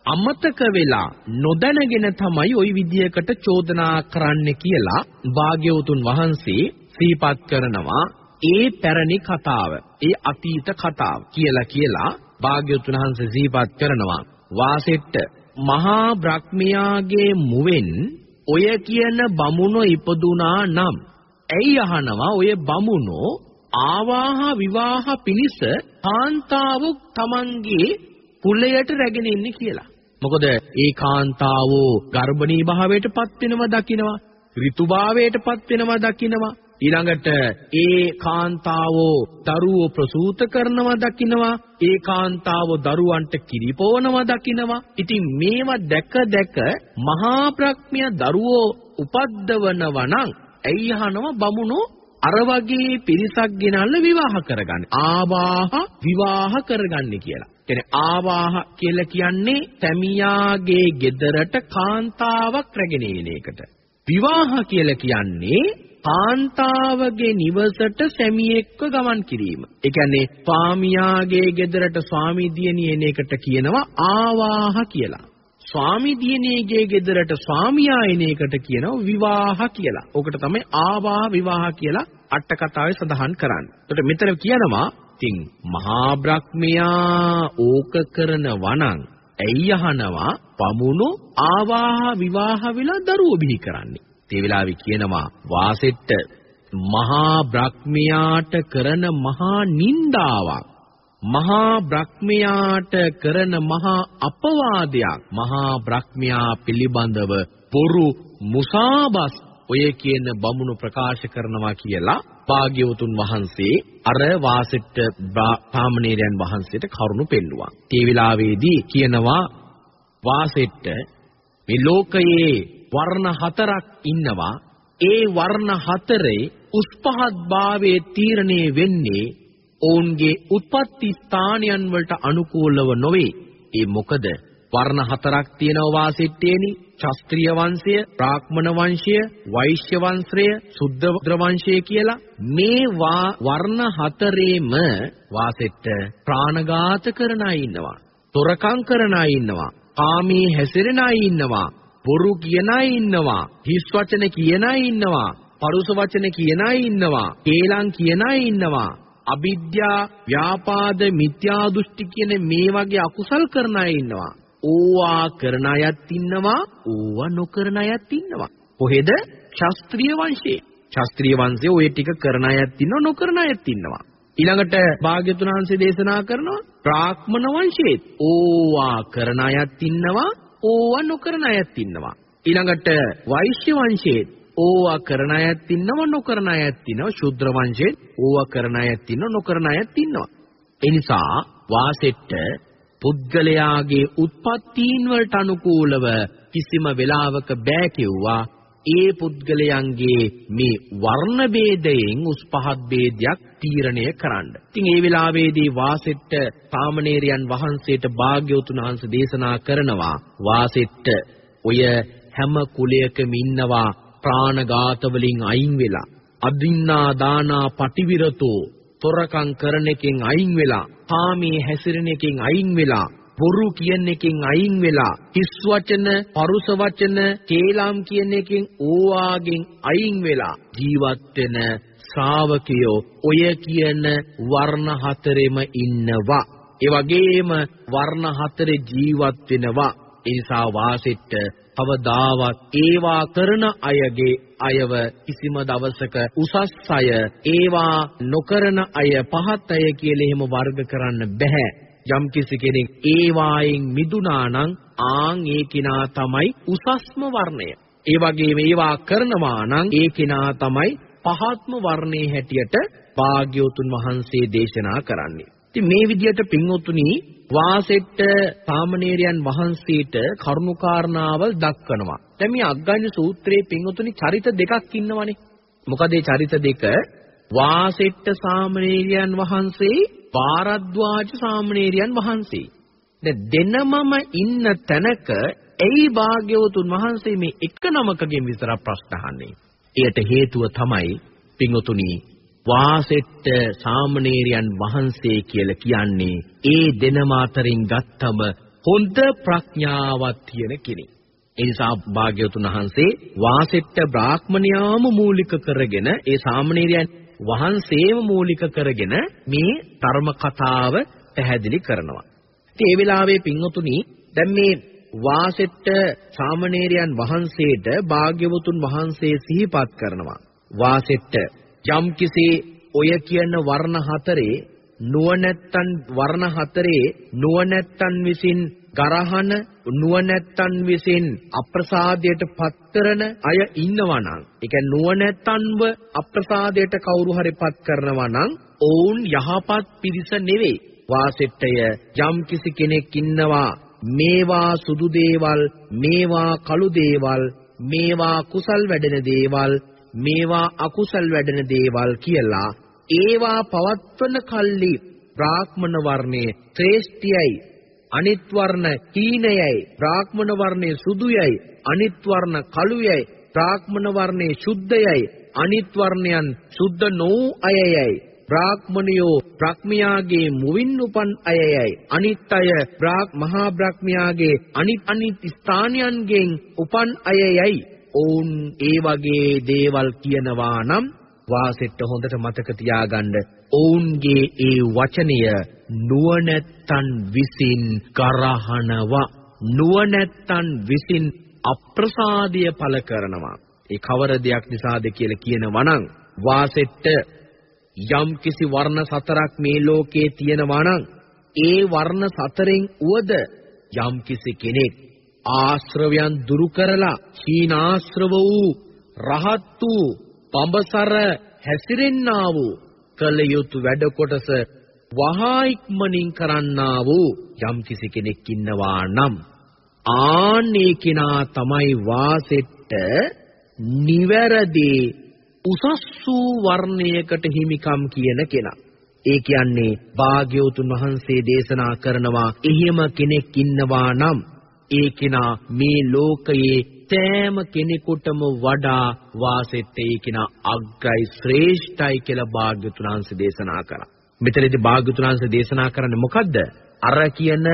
අමතක වෙලා නොදැනගෙන තමයි ওই විදියකට චෝදනා කරන්න කියලා භාග්‍යවතුන් වහන්සේ සිහිපත් කරනවා ඒ පැරණි කතාව ඒ අතීත කතාව කියලා කියලා භාග්‍යවතුන් වහන්සේ සිහිපත් කරනවා. වාසෙට්ට මහා බ්‍රහ්මයාගේ මුවෙන් ඔය කියන බමුණෝ ඉපදුනා නම් ඇයි අහනවා ඔය බමුණෝ ආවාහ විවාහ පිණිස කාන්තාව තමන්ගේ කුලයට රැගෙන ඉන්නේ කියලා. මොකද ඒ කාන්තාවෝ ගර්භණී භාවයටපත් වෙනවා දකින්නවා ඍතුභාවයටපත් වෙනවා දකින්නවා ඊළඟට ඒ කාන්තාවෝ දරුවෝ ප්‍රසූත කරනවා දකින්නවා ඒ කාන්තාවෝ දරුවන්ට කිරිපොවනවා දකින්නවා ඉතින් මේවා දැක දැක මහා ප්‍රඥය දරුවෝ උපද්දවනවා නම් ඇයි අහනවා බමුණෝ අර වගේ පිරිසක් ගෙනල්ලා විවාහ කරගන්න. ආවාහ විවාහ කරගන්න කියලා. කියන්නේ ආවාහ කියලා කියන්නේ සැමියාගේ ගෙදරට කාන්තාවක් රැගෙන එන එකට. විවාහ කියලා කියන්නේ කාන්තාවගේ නිවසට සැමියෙක්ව ගමන් කිරීම. ඒ කියන්නේ ස්වාමියාගේ ගෙදරට ස්වාමි දියණිය එන එකට කියනවා ආවාහ කියලා. ස්වාමි දියණියගේ ගෙදරට ස්වාමියා එන එකට කියනවා විවාහ කියලා. ඕකට තමයි ආවාහ විවාහ කියලා අට කතාවේ සඳහන් කරන්නේ. එතකොට මෙතන කියනවා ඉතින් මහා බ්‍රහ්මයා ඕක කරනවා නම් ඇයි අහනවා පමුණු ආවාහ විවාහ වෙලා දරුවෝ බිහි කරන්නේ. ඒ වෙලාවේ කියනවා වාසෙට්ට මහා බ්‍රහ්මයාට කරන මහා නින්දාවක් මහා බ්‍රහ්මයාට කරන මහා අපවාදයක් මහා බ්‍රහ්මයා පිළිබඳව පොරු මුසාබස් ඔය කියන බමුණු ප්‍රකාශ කරනවා කියලා භාග්‍යවතුන් වහන්සේ අර වාසෙට්ට පාමණේරයන් වහන්සේට කරුණු පෙන්නුවා. ඒ වෙලාවේදී කියනවා වාසෙට්ට මේ ලෝකයේ වර්ණ හතරක් ඉන්නවා. ඒ වර්ණ හතරේ උස් පහත් භාවයේ තීරණය වෙන්නේ ඔවුන්ගේ උත්පත්ති ස්ථානයන් වලට අනුකූලව නොවේ. ඒ මොකද වර්ණ හතරක් තියෙනවා වාසෙට්ටේනි. ශාස්ත්‍රීය වංශය, බ්‍රාහ්මණ වංශය, වෛශ්‍ය වංශය, සුද්ධ වංශය කියලා මේ වර්ණ හතරේම වාසෙට්ට ප්‍රාණඝාත කරන අය ඉන්නවා. තොරකම් කරන අය ඉන්නවා. කාමී හැසිරෙන අය ඉන්නවා. බොරු කියන අය ඉන්නවා. හිස් වචන කියන අය ඉන්නවා. පරුස වචන කියන අය ඉන්නවා. කේලම් කියන අය ඉන්නවා. අවිද්‍යා, ව්‍යාපාද, මිත්‍යා දෘෂ්ටි කියන මේ වගේ අකුසල් කරන අය ඉන්නවා. ඕවා කරන අයත් ඉන්නවා, ඕවා නොකරන අයත් ඉන්නවා. කොහෙද? ශාස්ත්‍රීය වංශයේ. ශාස්ත්‍රීය වංශයේ ওই ටික කරන අයත් ඉන්නවා, නොකරන අයත් ඉන්නවා. ඊළඟට භාග්‍යතුන් වහන්සේ දේශනා කරනවා බ්‍රාහ්මණ වංශයේ ඕවා කරන අයත් ඉන්නවා ඕවා නොකරන අයත් ඉන්නවා. ඊළඟට වෛශ්‍ය වංශයේ ඕවා කරන අයත් ඉන්නව නොකරන අයත් ඉන්නවා. ශුද්‍ර වංශයේ ඕවා කරන අයත් ඉන්නව නොකරන අයත් ඉන්නවා. ඒ නිසා වාසෙට්ට පුද්ගලයාගේ උත්පත්තීන් වලට අනුකූලව කිසිම වෙලාවක බෑ කිව්වා ඒ පුද්ගලයන්ගේ මේ වර්ණ ભેදයෙන් උස් පහත් ભેදයක් තීරණය කරන්න. ඉතින් ඒ වෙලාවේදී වාසෙට්ට සාමණේරයන් වහන්සේට භාග්‍යවතුන් වහන්සේ දේශනා කරනවා වාසෙට්ට ඔය හැම කුලයකම ඉන්නවා ප්‍රාණඝාත වලින් අයින් වෙලා. අදින්නා දානා පටිවිරතෝ තොරකම් කරන එකෙන් අයින් වෙලා. කාමී හැසිරෙන එකෙන් අයින් වෙලා. බොරු කියන එකෙන් අයින් වෙලා. හිස් වචන, පරුස වචන, කේලම් කියන එකෙන් ඕවාගෙන් අයින් වෙලා. ජීවත් වෙන ශ්‍රාවකයෝ ඔය කියන වර්ණ හතරෙම ඉන්නවා. ඒ වගේම වර්ණ හතරේ ජීවත් වෙනවා. ඒ නිසා වාසෙට්ට කවදාවත් ඒවා කරන අයගේ අයව කිසිම දවසක උසස් අය ඒවා නොකරන අය පහත් අය කියලා එහෙම වර්ග කරන්න බෑ යම් කිසි කෙනෙක් ඒ වායෙන් මිදුනා නම් ආන් ඒ කෙනා තමයි උසස්ම වර්ණය. ඒ වගේම ඒවා කරනවා නම් ඒ කෙනා තමයි පහත්ම වර්ණයේ හැටියට භාග්‍යවතුන් වහන්සේ දේශනා කරන්නේ. ඉතින් මේ විදිහට පින්වතුනි වාසෙට්ට සාමණේරයන් වහන්සේට කරුණාකාරණාවල් දක්වනවා. දැන් මේ අග්ගඤ්ඤ සූත්‍රයේ පින්වතුනි චරිත දෙකක් ඉන්නවනේ. මොකද ඒ චරිත දෙක වාසෙට්ට සාමණේරයන් වහන්සේ පාරද්වාජ සාමණේරයන් වහන්සේ. දැන් දෙනමම ඉන්න තැනක ඇයි භාග්‍යවතුන් වහන්සේ මේ එක නමකගෙන් විතර ප්‍රශ්න අහන්නේ? එයට හේතුව තමයි පින්වතුනි වාසෙට්ට සාමණේරයන් වහන්සේ කියලා කියන්නේ ඒ දෙනම අතරින් ගත්තම හොඳ ප්‍රඥාවක් තියෙන කෙනෙක්. ඒ නිසා භාග්‍යවතුන් වහන්සේ වාසෙට්ට බ්‍රාහ්මණයාම මූලික කරගෙන ඒ සාමණේරයන් වහන්සේම මූලික කරගෙන මේ ධර්ම කතාව පැහැදිලි කරනවා. ඉතින් ඒ වෙලාවේ පින්වතුනි දැන් මේ වාසෙට්ට සාමණේරයන් වහන්සේට භාග්‍යවතුන් වහන්සේ සිහිපත් කරනවා. වාසෙට්ට යම්කිසි ඔය කියන වර්ණ හතරේ නුවණැත්තන් වර්ණ හතරේ නුවණැත්තන් විසින් ගරහන නුවණැත්තන් විසින් අප්‍රසාදයට පත්තරන අය ඉන්නවා නම් ඒ කියන්නේ නුවණැත්තන්ව අප්‍රසාදයට කවුරු හරි පත් කරනවා නම් ඔවුන් යහපත් පිරිස නෙවෙයි වාසෙට්ටය යම් කිසි කෙනෙක් ඉන්නවා මේවා සුදු දේවල් මේවා කළු දේවල් මේවා කුසල් වැඩෙන දේවල් මේවා අකුසල් වැඩෙන දේවල් කියලා ඒවා පවත්වන කල්ලි බ්‍රාහ්මණ වර්ණයේ ශ්‍රේෂ්ඨයයි අනිත් වර්ණ හීනයයි බ්‍රාහ්මණ වර්ණයේ සුදුයයි අනිත් වර්ණ කළුයයි බ්‍රාහ්මණ වර්ණයේ ශුද්ධයයි අනිත් වර්ණයන් සුද්ධ නොවූ අයයයි. බ්‍රාහ්මණයෝ බ්‍රහ්මයාගේ මුවින් උපන් අයයයි. අනිත් අය මහා බ්‍රහ්මයාගේ අනිත් අනිත් ස්ථානයන්ගෙන් උපන් අයයයි. ඔවුන් ඒ වගේ දේවල් කියනවා නම් වාසෙට්ට හොඳට මතක තියාගන්න. ඔවුන්ගේ ඒ වචනය නුවණැත්තන් විසින් කරහනවා නුවණැත්තන් විසින් අප්‍රසාදය පළ කරනවා. ඒ කවර දෙයක් නිසාද කියලා කියනවා නම් වාසෙට්ට යම් කිසි වර්ණ සතරක් මේ ලෝකේ තියෙනවා නම් ඒ වර්ණ සතරෙන් උවද යම් කිසි කෙනෙක් ආශ්‍රවයන් දුරු කරලා හීනාශ්‍රව වූ රහත් වූ පඹසර හැසිරෙන්නා වූ කල යුතු වැඩ කොටස වහා ඉක්මනින් කරන්නා වූ යම් කිසි කෙනෙක් ඉන්නවා නම් ආන්නේ කෙනා තමයි වාසෙට්ට නිවැරදි උසස් වූ වර්ණයකට හිමිකම් කියන කෙනා. ඒ කියන්නේ භාග්‍යවතුන් වහන්සේ දේශනා කරනවා එහෙම කෙනෙක් ඉන්නවා නම් ඒ කෙනා මේ ලෝකයේ සෑම කෙනෙකුටම වඩා වාසෙත් ඒ කෙනා අග්‍රයි ශ්‍රේෂ්ඨයි කියලා භාග්‍යවතුන් වහන්සේ දේශනා කරා. මෙතනදී භාග්‍යවතුන් වහන්සේ දේශනා කරන්නේ මොකද්ද? අර කියන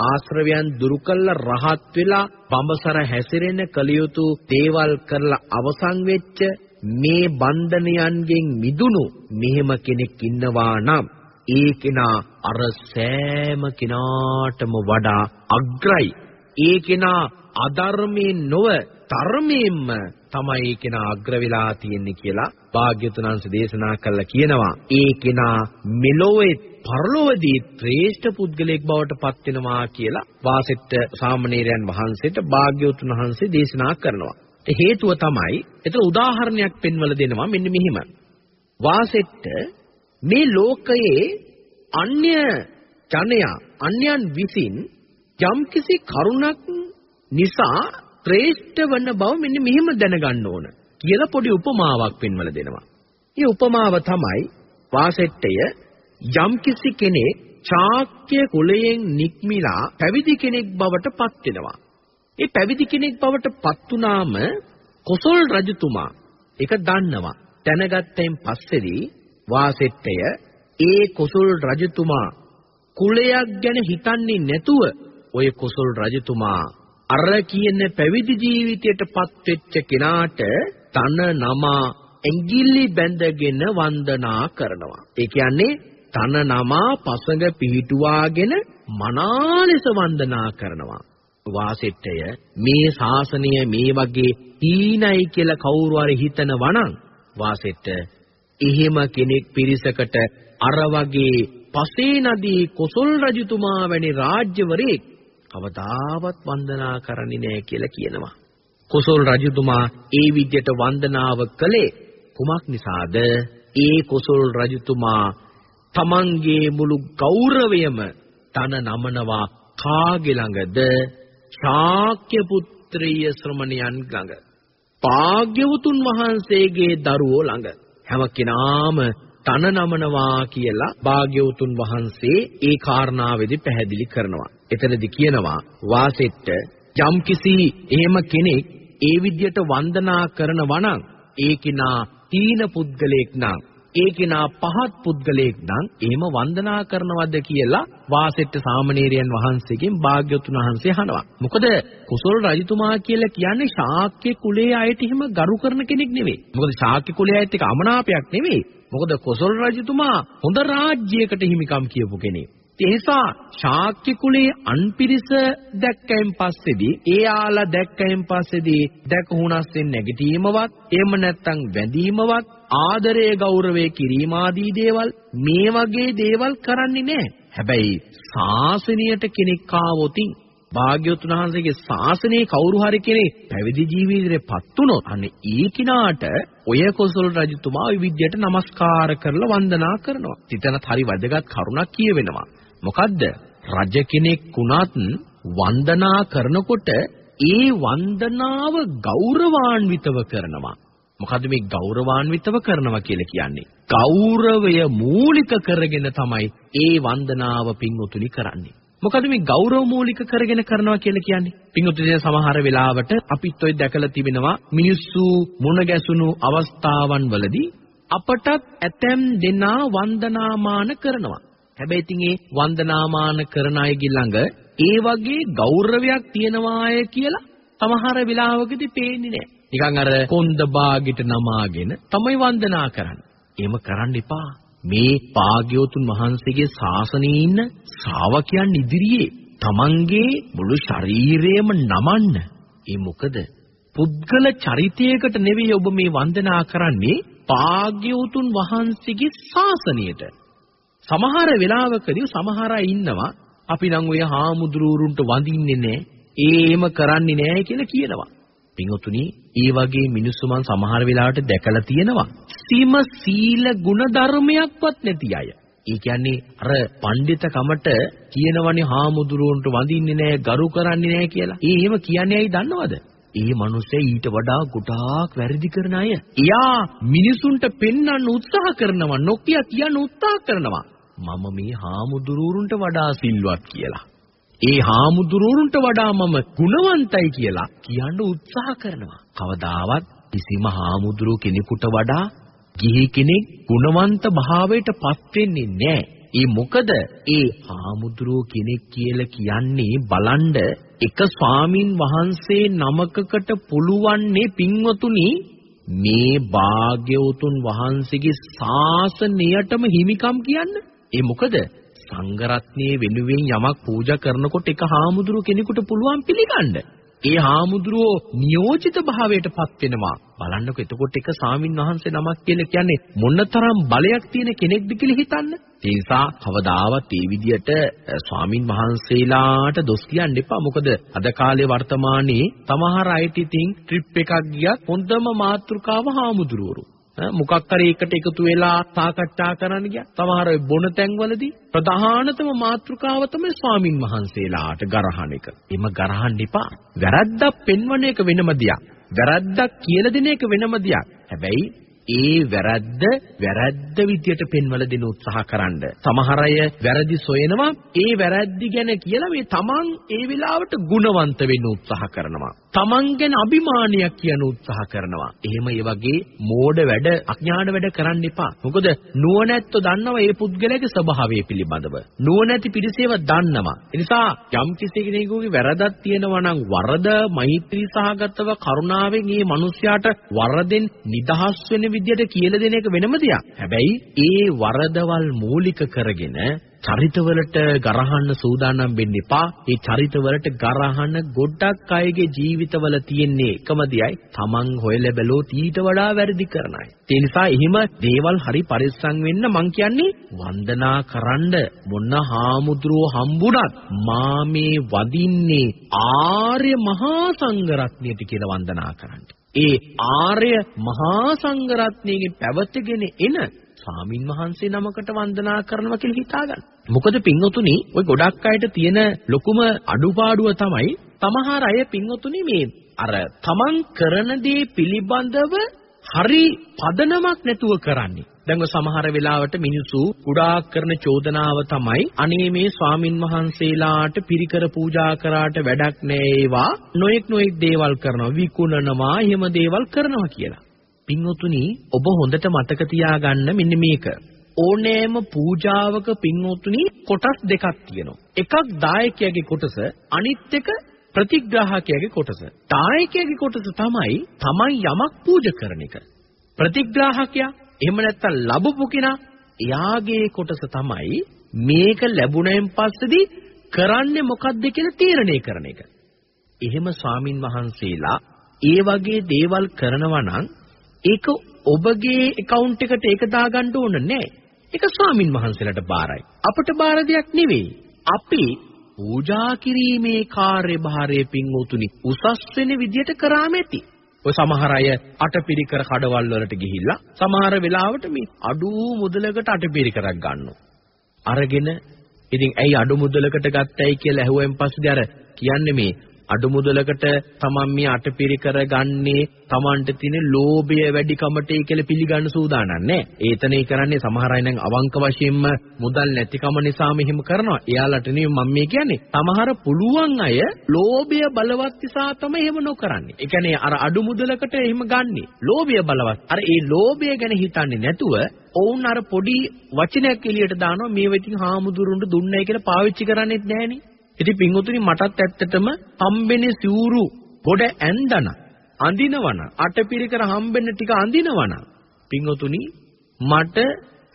ආශ්‍රවයන් දුරු කළ රහත් වෙලා බඹසර හැසිරෙන කලියුතු දේවල් කරලා අවසන් වෙච්ච මේ බන්ධනයන්ගෙන් මිදුණු මෙහෙම කෙනෙක් ඉන්නවා නම් ඒ කෙනා අර සෑම කෙනාටම වඩා අග්‍රයි. ඒ කෙනා අධර්මයෙන් නොව ධර්මයෙන්ම තමයි කෙනා අග්‍ර වෙලා තියෙන්නේ කියලා භාග්‍යතුන් වහන්සේ දේශනා කළා කියනවා. ඒ කෙනා මෙලොවේ පරලොවදී ශ්‍රේෂ්ඨ පුද්ගලයෙක් බවට පත් වෙනවා කියලා වාසෙට්ට සාමණේරයන් වහන්සේට භාග්‍යවතුන් වහන්සේ දේශනා කරනවා. හේතුව තමයි එතන උදාහරණයක් පෙන්වලා දෙනවා මෙන්න මෙහිම වාසෙට්ට මේ ලෝකයේ අන්‍ය ජනයා අන්‍යයන් විසින් යම්කිසි කරුණක් නිසා ශ්‍රේෂ්ඨ වන බව මෙන්න මෙහෙම දැනගන්න ඕන කියලා පොඩි උපමාවක් පෙන්වලා දෙනවා. මේ උපමාව තමයි වාසෙට්ටය යම්කිසි කෙනෙක් ශාක්‍ය කුලයෙන් නික්මිලා පැවිදි කෙනෙක් බවට පත් වෙනවා. ඒ පැවිදි කෙනෙක් බවට පත් වුනාම කොසල් රජතුමා ඒක දන්නවා. දැනගත්තෙන් පස්සේදී වාසෙට්ටය ඒ කොසල් රජතුමා කුලයක් ගැන හිතන්නේ නැතුව ඔය කොසල් රජතුමා අර කියන පැවිදි ජීවිතයටපත් වෙච්ච කෙනාට තන නම ඇඟිලි බැඳගෙන වන්දනා කරනවා. ඒ කියන්නේ තන නම පසඟ පිහිටුවාගෙන මනාලෙස වන්දනා කරනවා. වාසෙට්ටය මේ ශාසනය මේ වගේ හීනයි කියලා කවුරු හරි හිතනවා නම් වාසෙට්ට එහෙම කෙනෙක් පිරිසකට අර වගේ පසේ නදී කොසල් රජතුමා වැනි රාජ්‍යවරයෙක් කවදාවත් වන්දනා කරන්නේ නැහැ කියලා කියනවා. කොසල් රජතුමා ඒ විදිහට වන්දනාව කළේ කුමක් නිසාද? ඒ කොසල් රජතුමා තමන්ගේ මුළු ගෞරවයම තන නමනවා කාගේ ළඟද? ශාක්‍ය පුත්‍රිය ශ්‍රමණයන් ළඟ. භාග්‍යවතුන් වහන්සේගේ දරුවෝ ළඟ. හැම කෙනාම තන නමනවා කියලා භාග්‍යවතුන් වහන්සේ ඒ කාරණාවේදී පැහැදිලි කරනවා. එතනදී කියනවා වාසෙට්ට යම්කිසි එහෙම කෙනෙක් ඒ විදියට වන්දනා කරනවා නම් ඒ කිනා තීන පුද්ගලයෙක් නම් ඒ කෙනා පහත් පුද්ගලයෙක් නම් එහෙම වන්දනා කරනවද කියලා වාසෙට්ට සාමණේරයන් වහන්සේගෙන් භාග්‍යවතුන් වහන්සේ අහනවා. මොකද කුසල් රජතුමා කියලා කියන්නේ ශාක්‍ය කුලයේ අයට එහෙම ගරු කරන කෙනෙක් නෙවෙයි. මොකද ශාක්‍ය කුලයේ අයත් එක්ක අමනාපයක් නෙවෙයි. මොකද කුසල් රජතුමා හොඳ රාජ්‍යයකට හිමිකම් කියපු කෙනෙක්. එනිසා ශාක්‍ය කුලයේ අන්පිරිස දැක්කයින් පස්සේදී ඒ ආලා දැක්කයින් පස්සේදී දැකුණස්ෙන් නැගිටීමවත් එහෙම නැත්නම් වැඳීමවත් ආදරය ගෞරවය කිරීම ආදී දේවල් මේ වගේ දේවල් කරන්නේ නැහැ. හැබැයි ශාසනයට කෙනෙක් ආවොතින් භාග්‍යවතුන් වහන්සේගේ ශාසනයේ කවුරු හරි කෙනෙක් පැවිදි ජීවිතේටපත් වුණොත් අනේ ඒ කිනාට ඔය කොසල් රජතුමා විවිධයට নমස්කාර කරලා වන්දනා කරනවා. තිතනත් හරි වැදගත් කරුණක් කියවෙනවා. මොකද්ද? රජ කෙනෙක් වුණත් වන්දනා කරනකොට ඒ වන්දනාව ගෞරවාන්විතව කරනවා. මොකද්ද මේ ගෞරවාන්විතව කරනවා කියලා කියන්නේ? ගෞරවය මූලික කරගෙන තමයි ඒ වන්දනාව පින්වතුනි කරන්නේ. මොකද මේ ගෞරව මූලික කරගෙන කරනවා කියලා කියන්නේ? පින්වතුනි සමහර වෙලාවට අපිත් ඔය දැකලා තිබෙනවා මිනිස්සු මුණ ගැසුණු අවස්ථාවන් වලදී අපටත් ඇතැම් දෙනා වන්දනාමාන කරනවා. හැබැයි ඉතින් ඒ වන්දනාමාන කරන අයගේ ළඟ ඒ වගේ ගෞරවයක් තියනවාය කියලා සමහර වෙලාවකදී පේන්නේ නැහැ. නිකන් අර කොන්ද බාගෙට නමාගෙන තමයි වන්දනා කරන්නේ. එහෙම කරන්න එපා. මේ පාග්‍යවතුන් වහන්සේගේ ශාසනයේ ඉන්න ශ්‍රාවකයන් ඉදිරියේ තමන්ගේ මුළු ශරීරයම නමන්න. ඒ මොකද පුද්ගල චරිතයකට නෙවෙයි ඔබ මේ වන්දනා කරන්නේ පාග්‍යවතුන් වහන්සේගේ ශාසනයට. සමහර වෙලාවකදී සමහර අය ඉන්නවා අපි නම් ඔය හාමුදුරුවරුන්ට වඳින්නේ නැහැ. ඒම කරන්නේ නැහැ කියලා කියනවා. පින්වතුනි, ඒ වගේ මිනිස්සු මං සමහර වෙලාවට දැකලා තියෙනවා. සීම සීල ගුණ ධර්මයක්වත් නැති අය. ඒ කියන්නේ අර පඬිතකමට කියනවනේ හාමුදුරුවන්ට වඳින්නේ නැහැ, ගරු කරන්නේ නැහැ කියලා. ඒ එහෙම කියන්නේ ඇයි දන්නවද? ඒ මිනිස්සේ ඊට වඩා ගොඩාක් වැරදි කරන අය. එයා මිනිසුන්ට පෙන්වන්න උත්සාහ කරනවා, නොකිය කියන්න උත්සාහ කරනවා. මම මේ හාමුදුරුවන්ට වඩා සිල්වත් කියලා. ඒ හාමුදුරුවන්ට වඩා මම ගුණවන්තයි කියලා කියන්න උත්සාහ කරනවා. කවදාවත් කිසිම හාමුදුරුව කෙනෙකුට වඩා ගිහි කෙනෙක් ගුණවන්ත භාවයට පත් වෙන්නේ නැහැ. ඒ මොකද ඒ හාමුදුරුව කෙනෙක් කියලා කියන්නේ බලන්ඩ එක ස්වාමින් වහන්සේ නමකකට පුළුවන්නේ පින්වතුනි මේ භාග්‍යවතුන් වහන්සේගේ ශාසනයටම හිමිකම් කියන්න. ඒ මොකද සංඝරත්නයේ වෙනුවෙන් යමක් පූජා කරනකොට එක හාමුදුරුව කෙනෙකුට පුළුවන් පිළිගන්න. ඒ හාමුදුරුවෝ නියෝජිත භාවයටපත් වෙනවා. බලන්නකො එතකොට එක සාමින් වහන්සේ නමක් කියලා කියන්නේ මොනතරම් බලයක් තියෙන කෙනෙක්ද කියලා හිතන්න. ඒ නිසා කවදාවත් මේ විදියට ස්වාමින් වහන්සේලාට දොස් කියන්න එපා. මොකද අද කාලේ වර්තමානයේ සමහර අයට ඉතින් ට්‍රිප් එකක් ගියත් හොඳම මාතෘකාව හාමුදුරුවෝ. මොකක් හරි එකට එකතු වෙලා සාකච්ඡා කරන්න ගියා. සමහර බොන තැන්වලදී ප්‍රධානතම මාතෘකාව තමයි ස්වාමින් වහන්සේලාට ගරහන එක. එම ගරහන්න එපා. වැරද්දක් පෙන්වන එක වෙනම දෙයක්. වැරද්දක් කියලා දෙන එක වෙනම දෙයක්. හැබැයි ඒ වැරද්ද වැරද්ද විදියට පෙන්වල දෙන උත්සාහ කරන්න. සමහර අය වැරදි සොයනවා. ඒ වැරද්දි ගැන කියලා මේ තමන් ඒ වෙලාවට ගුණවන්ත වෙන්න උත්සාහ කරනවා. තමන් ගැන අභිමානයක් කියන උත්සාහ කරනවා. එහෙම ඒ වගේ මෝඩ වැඩ, අඥාන වැඩ කරන්න එපා. මොකද නුවණැත්තෝ දන්නවා මේ පුද්ගලයාගේ ස්වභාවය පිළිබඳව. නුවණැති පිරිසේව දන්නවා. ඒ නිසා යම් කිසි කෙනෙකුගේ වැරදක් තියෙනවා නම් වරද මෛත්‍රී සහගතව කරුණාවෙන් මේ මිනිස්යාට වරදෙන් නිදහස් වෙන විදියට කියලා දෙන එක වෙනම දෙයක්. හැබැයි ඒ වරදවල් මූලික කරගෙන චරිතවලට ගරහන්න සූදානම් වෙන්න එපා. ඒ චරිතවලට ගරහන ගොඩක් අයගේ ජීවිතවල තියෙන්නේ එකම දෙයයි. Taman හොයලා බැලුවොත් ඊට වඩා වැරදි කරන අය. ඒ නිසා එහෙම දේවල් හරි පරිස්සම් වෙන්න මං කියන්නේ වන්දනා කරන්න මොන හාමුදුරුව හම්බුණත් මා මේ වදින්නේ ආර්ය මහා සංඝරත්නයට කියලා වන්දනා කරන්න. ඒ ආර්ය මහා සංඝරත්නයේ පැවතගෙන එන ස්වාමින් වහන්සේ නමකට වන්දනා කරනවා කියලා හිතාගන්න. මොකද පින්වතුනි ওই ගොඩක් අයට තියෙන ලොකුම අඩුපාඩුව තමයි සමහර අය පින්වතුනි මේ අර තමන් කරන දේ පිළිබඳව හරි පදනමක් නැතුව කරන්නේ. දැන් සමහර වෙලාවට මිනිස්සු ගොඩාක් කරන චෝදනාව තමයි අනේ මේ ස්වාමින් වහන්සේලාට පිරිකර පූජා කරාට වැඩක් නෑ ඒවා නොඑක් නොඑක් දේවල් කරනවා විකුණනවා එහෙම දේවල් කරනවා කියලා. පින්වතුනි ඔබ හොඳට මතක තියාගන්න මෙන්න මේක. ඕනෑම පූජාවක පින්වතුනි කොටස් දෙකක් තියෙනවා. එකක් දායකයාගේ කොටස අනිත් එක ප්‍රතිග්‍රාහකයාගේ කොටස. දායකයාගේ කොටස තමයි තමයි යමක් පූජා කරන එක. ප්‍රතිග්‍රාහකයා එහෙම නැත්නම් ලැබපු කෙනා එයාගේ කොටස තමයි මේක ලැබුණෙන් පස්සේදී කරන්නේ මොකද්ද කියලා තීරණය කරන එක. එහෙම ස්වාමින් වහන්සේලා ඒ වගේ දේවල් කරනවා නම් ඒක ඔබගේ account එකට ඒක දාගන්න ඕන නෑ. ඒක ස්වාමින් වහන්සේලාට බාරයි. අපට බාර දෙයක් නෙවෙයි. අපි පූජා කිරීමේ කාර්යභාරයේ පින්වතුනි උසස් වෙන විදියට කරාම ඇති. ඔය සමහර අය අටපිරිකර කඩවල් වලට ගිහිල්ලා සමහර වෙලාවට මේ අඩු මුදලකට අටපිරිකරක් ගන්නවා. අරගෙන ඉතින් ඇයි අඩු මුදලකට ගත්තයි කියලා ඇහුවෙන් පස්සේ අර කියන්නේ මේ අඩු මුදලකට තමන් මේ අටපිරිකර ගන්නේ තමන්ට තියෙන ලෝභය වැඩි කමටයි කියලා පිළිගන්න සූදානම් නැහැ. ඒතනේ කරන්නේ සමහර අය නම් අවංක වශයෙන්ම මුදල් නැතිකම නිසා මෙහෙම කරනවා. එයාලට නෙවෙයි මම මේ කියන්නේ. සමහර පුළුවන් අය ලෝභය බලවත් නිසා තමයි එහෙම නොකරන්නේ. ඒ කියන්නේ අර අඩු මුදලකට එහෙම ගන්නෙ. ලෝභය බලවත්. අර ඒ ලෝභය ගැන හිතන්නේ නැතුව ඔවුන් අර පොඩි වචනයක් එළියට දානවා මේ වෙතින් හාමුදුරුන්ට දුන්නයි කියලා පාවිච්චි කරන්නේත් නැහනේ. ඉතින් පින්වතුනි මටත් ඇත්තටම හම්බෙන්නේ සිවුරු ගොඩ ඇඳන අඳිනවන අටපිරිකර හම්බෙන්න ටික අඳිනවන පින්වතුනි මට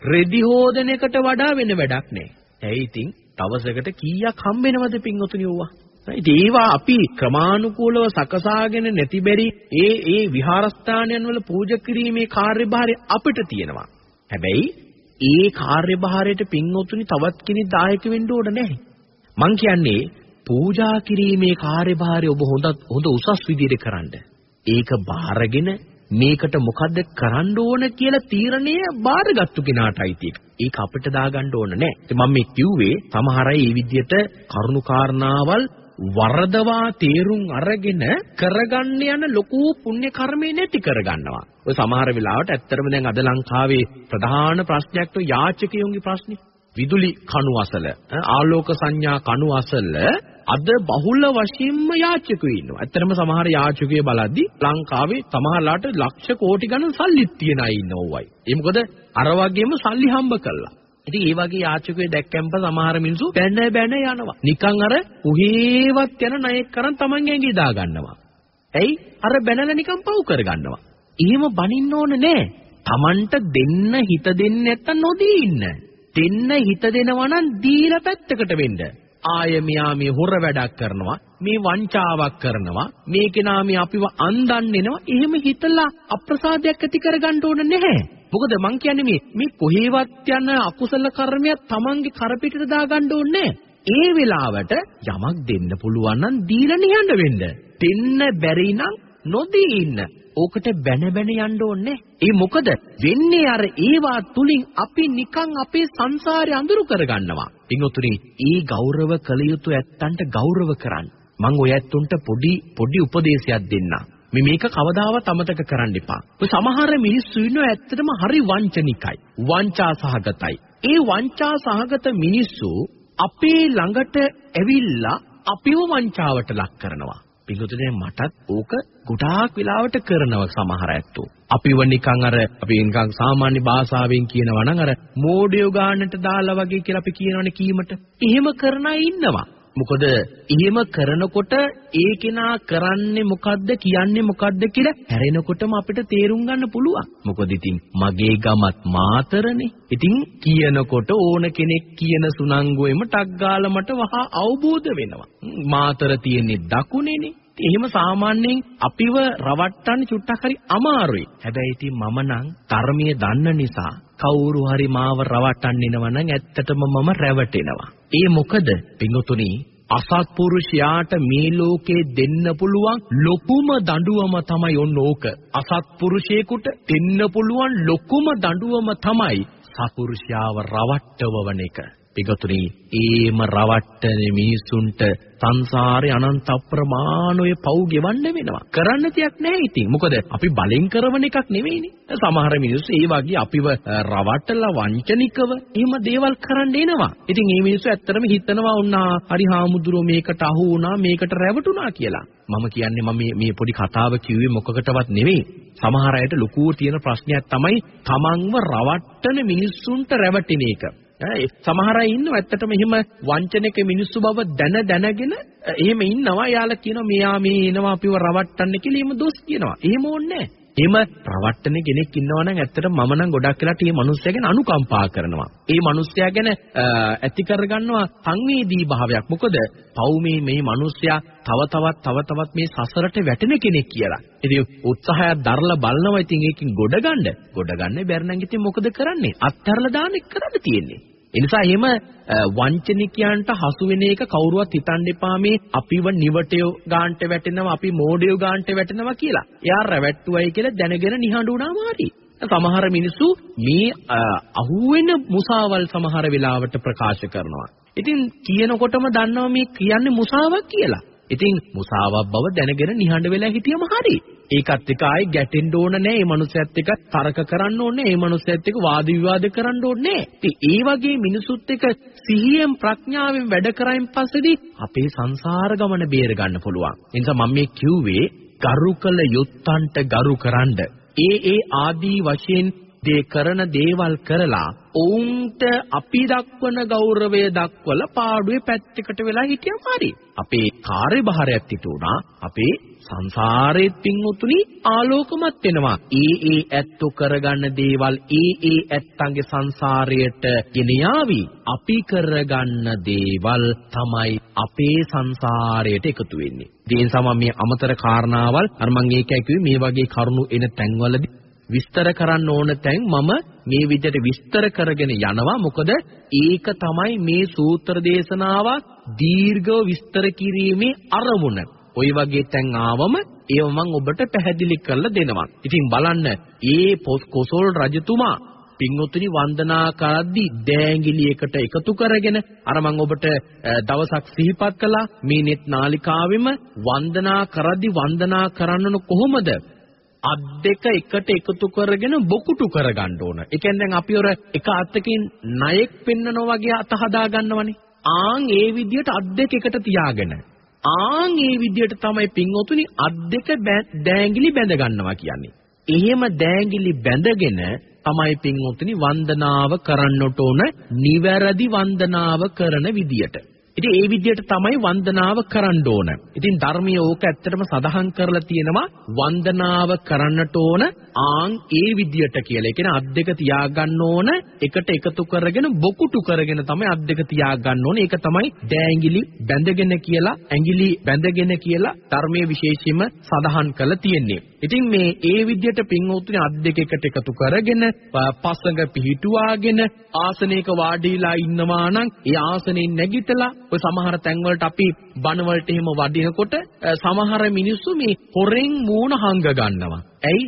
රෙදි හොදන එකට වඩා වෙන වැඩක් නෑ. ඇයි ඉතින් දවසකට කීයක් හම්බෙනවද පින්වතුනි ඕවා? ඉතින් ඒවා අපි ක්‍රමානුකූලව සකසාගෙන නැති බැරි ඒ ඒ විහාරස්ථානයන් වල පූජා කිරීමේ කාර්යභාරය අපිට තියෙනවා. හැබැයි ඒ කාර්යභාරයට පින්වතුනි තවත් කෙනෙක් දායක වෙන්න ඕන නැහැ. මං කියන්නේ පූජා කිරීමේ කාර්යභාරය ඔබ හොඳ හොඳ උසස් විදිහට කරන්න. ඒක බාරගෙන මේකට මොකද්ද කරන්න ඕන කියලා තීරණය බාරගත්තු කෙනාටයි තියෙන්නේ. ඒක අපිට දාගන්න ඕන නෑ. මම මේ කිව්වේ සමහර අය මේ විදිහට කරුණු කාරණාවල් වරදවා තේරුම් අරගෙන කරගන්න යන ලොකු පුණ්‍ය කර්මේ නැති කරගන්නවා. ඔය සමහර වෙලාවට ඇත්තටම දැන් අද ලංකාවේ ප්‍රධාන ප්‍රශ්නයක් તો යාචකයන්ගේ ප්‍රශ්නේ. විදුලි කණු අසල ආලෝක සංඥා කණු අසල අද බහුල වශයෙන්ම යාචකයෝ ඉන්නවා. ඇත්තටම සමහර යාචකයෝ බලද්දි ලංකාවේ සමහරලාට ලක්ෂ කෝටි ගණන් සල්ලිත් තියන අය ඉන්නවයි. ඒ මොකද අර වගේම සල්ලි හම්බ කළා. ඉතින් ඒ වගේ යාචකයෝ දැක්කම සමහර මිනිස්සු බැන බැන යනවා. නිකන් අර උහේවත් යන ණයෙක් කරන් Taman ඇඟේ දා ගන්නවා. ඇයි? අර බැනලා නිකන් පව් කර ගන්නවා. එහෙම බනින්න ඕන නෑ. Tamanට දෙන්න හිත දෙන්නේ නැත්තම් නොදී ඉන්න. දෙන්න හිත දෙනවා නම් දීලා පැත්තකට වෙන්න. ආය මෙයා මේ හොර වැඩක් කරනවා මේ වංචාවක් කරනවා මේ කෙනා මේ අපිව අන්දන්නේනවා. එහෙම හිතලා අප්‍රසාදයක් ඇති කරගන්න ඕන නැහැ. මොකද මං කියන්නේ මේ මේ කොහේවත් යන අකුසල කර්මයක් Tamange කරපිටට දාගන්න ඕනේ ඒ වෙලාවට යමක් දෙන්න පුළුවන් නම් දීලා නිහඬ වෙන්න. දෙන්න බැරි නම් නොදී ඉන්න. ඕකට බැන බැන යන්න ඕනේ. ඒ මොකද වෙන්නේ අර ඒවා තුලින් අපි නිකන් අපේ සංසාරේ අඳුරු කරගන්නවා. පින්වතුනි, ඊ ගෞරව කළ යුතු ඇත්තන්ට ගෞරව කරන්න. මම ඔය ඇත්තුන්ට පොඩි පොඩි උපදේශයක් දෙන්නම්. මේ මේක කවදාවත් අමතක කරන්න එපා. ඔය සමහර මිනිස්සු ඉන්නවා ඇත්තටම හරි වංචනිකයි. වංචා සහගතයි. ඒ වංචා සහගත මිනිස්සු අපේ ළඟට ඇවිල්ලා අපිව වංචාවට ලක් කරනවා. පිටුතුනේ මටත් ඕක ගොඩාක් වෙලාවට කරනවා සමහර ඇත්තෝ. අපිව නිකන් අර අපි නිකන් සාමාන්‍ය භාෂාවෙන් කියනවා නම් අර මෝඩියෝ ගානට දාලා වගේ කියලා අපි කියනවනේ කීමට. එහෙම කරන අය ඉන්නවා. මොකද එහෙම කරනකොට ඒ කෙනා කරන්නේ මොකද්ද කියන්නේ මොකද්ද කියලා හැරෙනකොටම අපිට තේරුම් ගන්න පුළුවන්. මොකද ඉතින් මගේ ගමත් මාතරනේ. ඉතින් කියනකොට ඕන කෙනෙක් කියන සුනංගුවෙම ටක් ගාලා මට වහා අවබෝධ වෙනවා. මාතර තියෙන්නේ දකුණේනේ. එහෙම සාමාන්‍යයෙන් අපිව රවට්ටන්න චුට්ටක් හරි අමාරුයි. හැබැයි ඉතින් මම නම් ධර්මයේ දන්න නිසා කවුරු හරි මාව රවට්ටන්න එනවා නම් ඇත්තටම මම රැවටෙනවා. ඒ මොකද පිඟුතුනි අසත්පුරුෂයාට මේ ලෝකේ දෙන්න පුළුවන් ලොකුම දඬුවම තමයි ඔන්න ඕක. අසත්පුරුෂයෙකුට දෙන්න පුළුවන් ලොකුම දඬුවම තමයි සත්පුරුෂයාව රවට්ටවවන එක. පිටුතුනි ඒම රවට්ටන මිනිසුන්ට සංසාරේ අනන්ත අප්‍රමාණ ඔය පව් ගෙවන්න වෙනවා. කරන්න තියක් නැහැ ඉතින්. මොකද අපි බලෙන් කරන එකක් නෙවෙයිනේ. සමහර මිනිස්සු ඒ වගේ අපිව රවට්ටලා වංචනිකව එහෙම දේවල් කරන්න එනවා. ඉතින් මේ මිනිස්සු ඇත්තටම හිතනවා වුණා හරි හාමුදුරුවෝ මේකට අහු වුණා මේකට රැවටුණා කියලා. මම කියන්නේ මම මේ පොඩි කතාව කිව්වේ මොකකටවත් නෙවෙයි. සමහර අයට ලොකු තියෙන ප්‍රශ්නයක් තමයි තමන්ව රවට්ටන මිනිස්සුන්ට රැවටෙන එක. සමහර අය ඉන්නවා ඇත්තටම එහෙම වංචනික මිනිස්සු බව දැන දැනගෙන එහෙම ඉන්නවා. යාලා කියනවා මෙයා මේ එනවා අපිව රවට්ටන්න කියලා එහෙම දොස් කියනවා. එහෙම ඕනේ නැහැ. එහෙම රවට්ටන කෙනෙක් ඉන්නවා නම් ඇත්තට මම නම් ගොඩක් වෙලාට මේ මිනිස්සයා ගැන අනුකම්පා කරනවා. ඒ මිනිස්සයා ගැන ඇති කරගන්නවා සංවේදී භාවයක්. මොකද පව් මේ මිනිස්සයා තව තවත් තව තවත් මේ සසරට වැටෙන කෙනෙක් කියලා. ඉතින් උත්සාහයක් දරලා බලනවා ඉතින් ඒකෙන් ගොඩ ගන්න. ගොඩ ගන්න බැරි නම් ඉතින් මොකද කරන්නේ? අත්හැරලා දාන්න කරන්න තියෙන්නේ. ඒ නිසා එහෙම වංචනිකයන්ට හසු වෙන එක කවුරුවත් හිතන්න එපා මේ අපිව නිවටයෝ ගාන්ට වැටෙනවා අපි මෝඩයෝ ගාන්ට වැටෙනවා කියලා. එයා රැවට්ටුවයි කියලා දැනගෙන නිහඬ වුණාම හරි. සමහර මිනිස්සු මේ අහුවෙන මුසාවල් සමහර වෙලාවට ප්‍රකාශ කරනවා. ඉතින් කියනකොටම දන්නවා මේ කියන්නේ මුසාවක් කියලා. ඉතින් මුසාවක් බව දැනගෙන නිහඬ වෙලා හිටියම හරි. ඒකත් එක්ක ආයි ගැටෙන්න ඕන නෑ. මේ මනුස්සයත් එක්ක තරක කරන්න ඕනේ. මේ මනුස්සයත් එක්ක වාද විවාද කරන්න ඕනේ නෑ. ඉතින් ඒ වගේ මිනිසුත් එක්ක සිහියෙන් ප්‍රඥාවෙන් වැඩ කරයින් පස්සේදී අපේ සංසාර ගමන බේර ගන්න පුළුවන්. ඒ නිසා මම මේ කිව්වේ ගරු කළ යුත්තන්ට ගරු කරන්න. ඒ ඒ ආදී වශයෙන් දේ කරන දේවල් කරලා ඔවුන්ට අපි දක්වන ගෞරවය දක්වලා පාඩුවේ පැත්තකට වෙලා හිටියම හරි. අපේ කාර්යභාරයක් තිටුණා. අපේ සංසාරෙත් පින්වතුනි ආලෝකමත් වෙනවා. ඒ ඒ ඇත්තෝ කරගන්න දේවල් ඒ ඒ ඇත්තන්ගේ සංසාරයට ගෙන යාවි. අපි කරගන්න දේවල් තමයි අපේ සංසාරයට එකතු වෙන්නේ. ඒ නිසා මේ අමතර කාරණාවල් අර මම ඒකයි කිව්වේ මේ වගේ කරුණු එන තැන්වලදී විස්තර කරන්න ඕන තැන් මම මේ විදිහට විස්තර කරගෙන යනවා මොකද ඒක තමයි මේ සූත්‍ර දේශනාව දීර්ඝව විස්තර කිරීමේ අරමුණ. ওই වගේ තැන් ආවම ඒව මම ඔබට පැහැදිලි කරලා දෙනවා. ඉතින් බලන්න ඒ කොසල් රජතුමා පින්වතුනි වන්දනා කරද්දී දෑංගිලි එකට එකතු කරගෙන අර මම ඔබට දවසක් සිහිපත් කළා මේ net නාලිකාවෙම වන්දනා කරද්දී වන්දනා කරන්නන කොහොමද අත් දෙක එකට එකතු කරගෙන බොකුටු කරගන්න ඕන. ඒ කියන්නේ දැන් අපි ඔර එක අතකින් ණයෙක් පෙන්නනවා වගේ අත හදා ගන්නවනේ. ආන් ඒ විදිහට අත් දෙක එකට තියාගෙන ආන් ඒ විදිහට තමයි පින්වතුනි අත් දෙක දෑංගිලි බැඳ ගන්නවා කියන්නේ. එහෙම දෑංගිලි බැඳගෙන තමයි පින්වතුනි වන්දනාව කරන්නට ඕන නිවැරදි වන්දනාව කරන විදියට. ඉතින් ඒ විදිහට තමයි වන්දනාව කරන්න ඕන. ඉතින් ධර්මයේ ඕක ඇත්තටම සඳහන් කරලා තියෙනවා වන්දනාව කරන්නට ඕන ආන් ඒ විදිහට කියලා. ඒ කියන්නේ අත් දෙක තියාගන්න ඕන එකට එකතු කරගෙන බොකුටු කරගෙන තමයි අත් දෙක තියාගන්න ඕන. ඒක තමයි දෑංගිලි බැඳගෙන කියලා ඇඟිලි බැඳගෙන කියලා ධර්මයේ විශේෂයෙන්ම සඳහන් කරලා තියෙන්නේ. ඉතින් මේ ඒ විදිහට පින්වත්නි අත් දෙක එකට එකතු කරගෙන පසඟ පිහිටුවාගෙන ආසනයක වාඩිලා ඉන්නවා නම් ඒ ආසනෙන් නැගිටලා ඔය සමහර තැන්වලට අපි බණ වලට එහෙම වඩිනකොට සමහර මිනිස්සු මේ හොරෙන් මූණ හංග ගන්නවා. ඇයි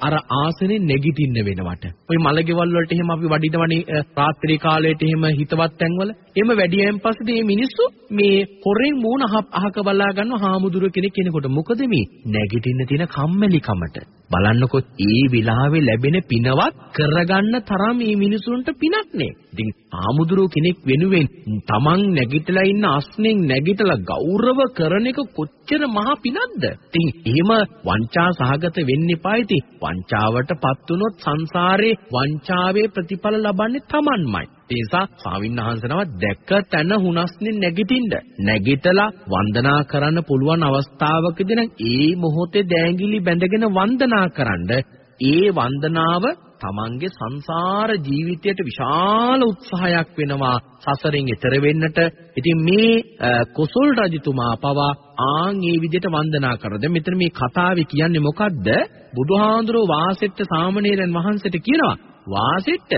අර ආසනේ නැගිටින්න වෙනවට. ওই මලගෙවල් වලට එහෙම අපි වඩිනවනේ රාත්‍රී කාලයට එහෙම හිතවත් තැන්වල. එහෙම වැඩියෙන් පස්සේ මේ මිනිස්සු මේ හොරෙන් මූණ අහක බලා ගන්නවා හාමුදුරුව කෙනෙක් කෙනෙකුට. මොකද මේ නැගිටින්න තියෙන කම්මැලිකමට. බලන්නකො ඒ විලාවේ ලැබෙන පිනවත් කරගන්න තරම් මේ මිනිසුන්ට පිනක් නේ. ඉතින් ආමුදුරෝ කෙනෙක් වෙනුවෙන් තමන් නැගිටලා ඉන්න අස්නෙන් නැගිටලා ගෞරව කරන එක කොච්චර මහා පිනක්ද? ඉතින් එහෙම වංචා සහගත වෙන්න එපා ඉතින්. වංචාවටපත් වුනොත් සංසාරේ වංචාවේ ප්‍රතිඵල ලබන්නේ තමන්මයි. ඒ නිසා ස්වාමින්වහන්සේනව දැක්ක තැන හුනස්නේ නැගිටින්න. නැගිටලා වන්දනා කරන්න පුළුවන් අවස්ථාවකදී නම් ඒ මොහොතේ දෑංගිලි බැඳගෙන වන්දනා කරන්න ඒ වන්දනාව තමන්ගේ සංසාර ජීවිතයට විශාල උත්සාහයක් වෙනවා සසරෙන් එතර වෙන්නට. ඉතින් මේ කුසල් රජතුමා පවා ආන් මේ විදිහට වන්දනා කරද මෙතන මේ කතාවේ කියන්නේ මොකද්ද? බුදුහාඳුරෝ වාසෙට්ට සාමණේරයන් වහන්සේට කියනවා වාසෙට්ට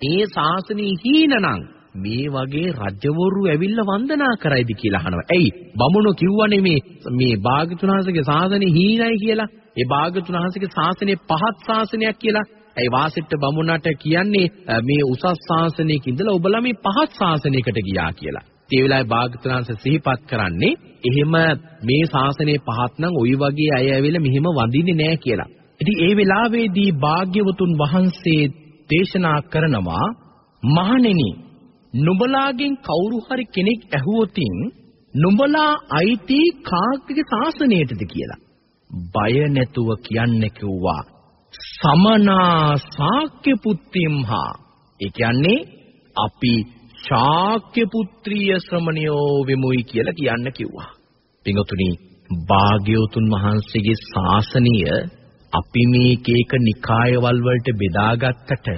මේ ශාසනී හීනනම් මේ වගේ රජවරු ඇවිල්ලා වන්දනා කරයිද කියලා අහනවා. ඇයි? බමුණෝ කිව්වනේ මේ මේ භාග්‍යතුන් වහන්සේගේ ශාසනය හීනයි කියලා. ඒ භාග්‍යතුන් වහන්සේගේ ශාසනය පහත් ශාසනයක් කියලා. ඒ වාසිට බමුණට කියන්නේ මේ උසස් ශාසනයක ඉඳලා ඔබලා මේ පහත් ශාසනයකට ගියා කියලා. ඒ වෙලාවේ භාගතුනාංශ සිහිපත් කරන්නේ එහෙම මේ ශාසනය පහත් නම් ওই වගේ අය ඇවිල්ලා මෙහෙම වඳින්නේ නැහැ කියලා. ඉතින් ඒ වෙලාවේදී භාග්‍යවතුන් වහන්සේ දේශනා කරනවා මහණෙනි නුඹලාගෙන් කවුරු හරි කෙනෙක් ඇහුවොතින් නුඹලා අයිති කාගේ ශාසනයටද කියලා. බය නැතුව කියන්න කිව්වා. සමනා ශාක්‍ය පුත්තිම්හා. ඒ කියන්නේ අපි ශාක්‍ය පුත්‍රිය ශ්‍රමණයෝ වෙමුයි කියලා කියන්න කිව්වා. පින්වතුනි භාග්‍යවතුන් වහන්සේගේ ශාසනය අපි මේක එක නිකායවල වලට බෙදාගත්තට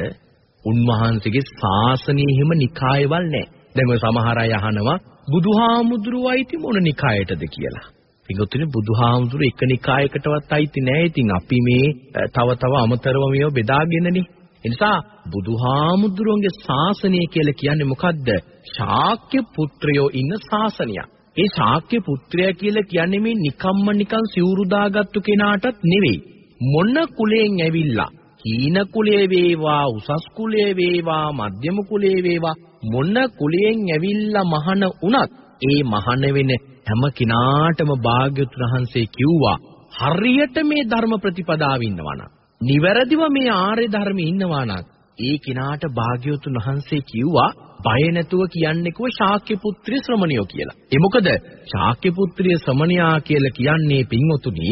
උන්වහන්සේගේ ශාසනය හිම නිකායවල නැහැ. දැන් ඔය සමහර අය අහනවා බුදුහාමුදුරුවෝ අයිති මොන නිකායටද කියලා. පිටුතුනේ බුදුහාමුදුරු එක නිකායකටවත් අයිති නෑ. ඉතින් අපි මේ තව තව අමතරව මේව බෙදාගෙනනේ. ඒ නිසා බුදුහාමුදුරුවන්ගේ ශාසනය කියලා කියන්නේ මොකද්ද? ශාක්‍ය පුත්‍රයෝ ඉන්න ශාසනයක්. ඒ ශාක්‍ය පුත්‍රයා කියලා කියන්නේ මේ නිකම්ම නිකන් සිවුරු දාගත්තු කෙනාටත් නෙවෙයි. මොන කුලයෙන් ඇවිල්ලා හීන කුලයේ වේවා උසස් කුලයේ වේවා මධ්‍යම කුලයේ වේවා මොන කුලයෙන් ඇවිල්ලා මහාන වුණත් ඒ මහාන වෙන හැම කිනාටම භාග්‍යවතුන් වහන්සේ කිව්වා හරියට මේ ධර්ම ප්‍රතිපදාව ඉන්නවනම් නිවැරදිව මේ ආර්ය ධර්මයේ ඉන්නවා නම් ඒ කිනාට භාග්‍යවතුන් වහන්සේ කිව්වා බය නැතුව කියන්නේ කෝ ශාක්‍ය පුත්‍රය ශ්‍රමණියෝ කියලා. ඒ මොකද ශාක්‍ය පුත්‍රිය ශ්‍රමණියා කියලා කියන්නේ පින්වතුනි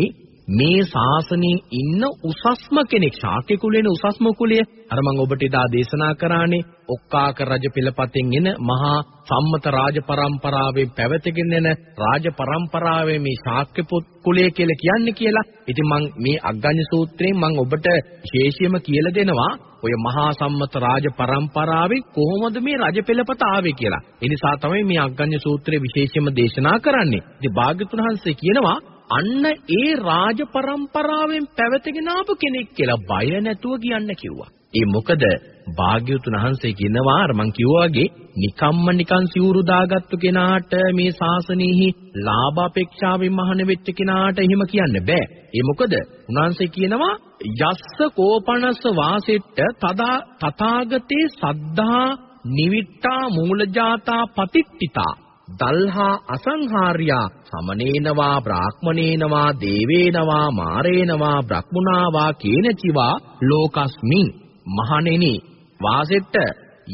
මේ ශාසනයේ ඉන්න උසස්ම කෙනෙක් ශාක්‍ය කුලේන උසස්ම කුලය අර මම ඔබට එදා දේශනා කරානේ ඔක්කාක රජ පෙළපතෙන් එන මහා සම්මත රාජ පරම්පරාවෙන් පැවතගෙන එන රාජ පරම්පරාවේ මේ ශාක්‍ය කුලය කියලා කියන්නේ කියලා. ඉතින් මම මේ අග්ගඤ්ඤ සූත්‍රයෙන් මම ඔබට විශේෂයෙන්ම කියලා දෙනවා ඔය මහා සම්මත රාජ පරම්පරාවේ කොහොමද මේ රජ පෙළපත ආවේ කියලා. ඒ නිසා තමයි මේ අග්ගඤ්ඤ සූත්‍රය විශේෂයෙන්ම දේශනා කරන්නේ. ඉතින් භාග්‍යතුන් වහන්සේ කියනවා අන්න ඒ රාජ પરම්පරාවෙන් පැවතගෙන ආපු කෙනෙක් කියලා බය නැතුව කියන්න කිව්වා. ඒ මොකද භාග්‍යවතුන් වහන්සේ කියනවා අර මං කිව්වා වගේ නිකම්ම නිකන් සිවුරු දාගත්තු කෙනාට මේ ශාසනයෙහි ලාභ අපේක්ෂාවෙන් මහාන වෙච්ච කෙනාට එහෙම කියන්න බෑ. ඒ මොකද උන්වහන්සේ කියනවා යස්ස කෝපනස්ස වාසෙට්ට තදා තථාගතේ සද්ධා නිවිට්ටා මූලජාතා පතිට්ඨිතා දල්හා අසංහාර්යා සමනේනවා බ්‍රාහ්මනේනවා දේවේනවා මාරේනවා බ්‍රහ්මුණාවා කේනචිවා ලෝකස්මින් මහණෙනි වාසෙට්ට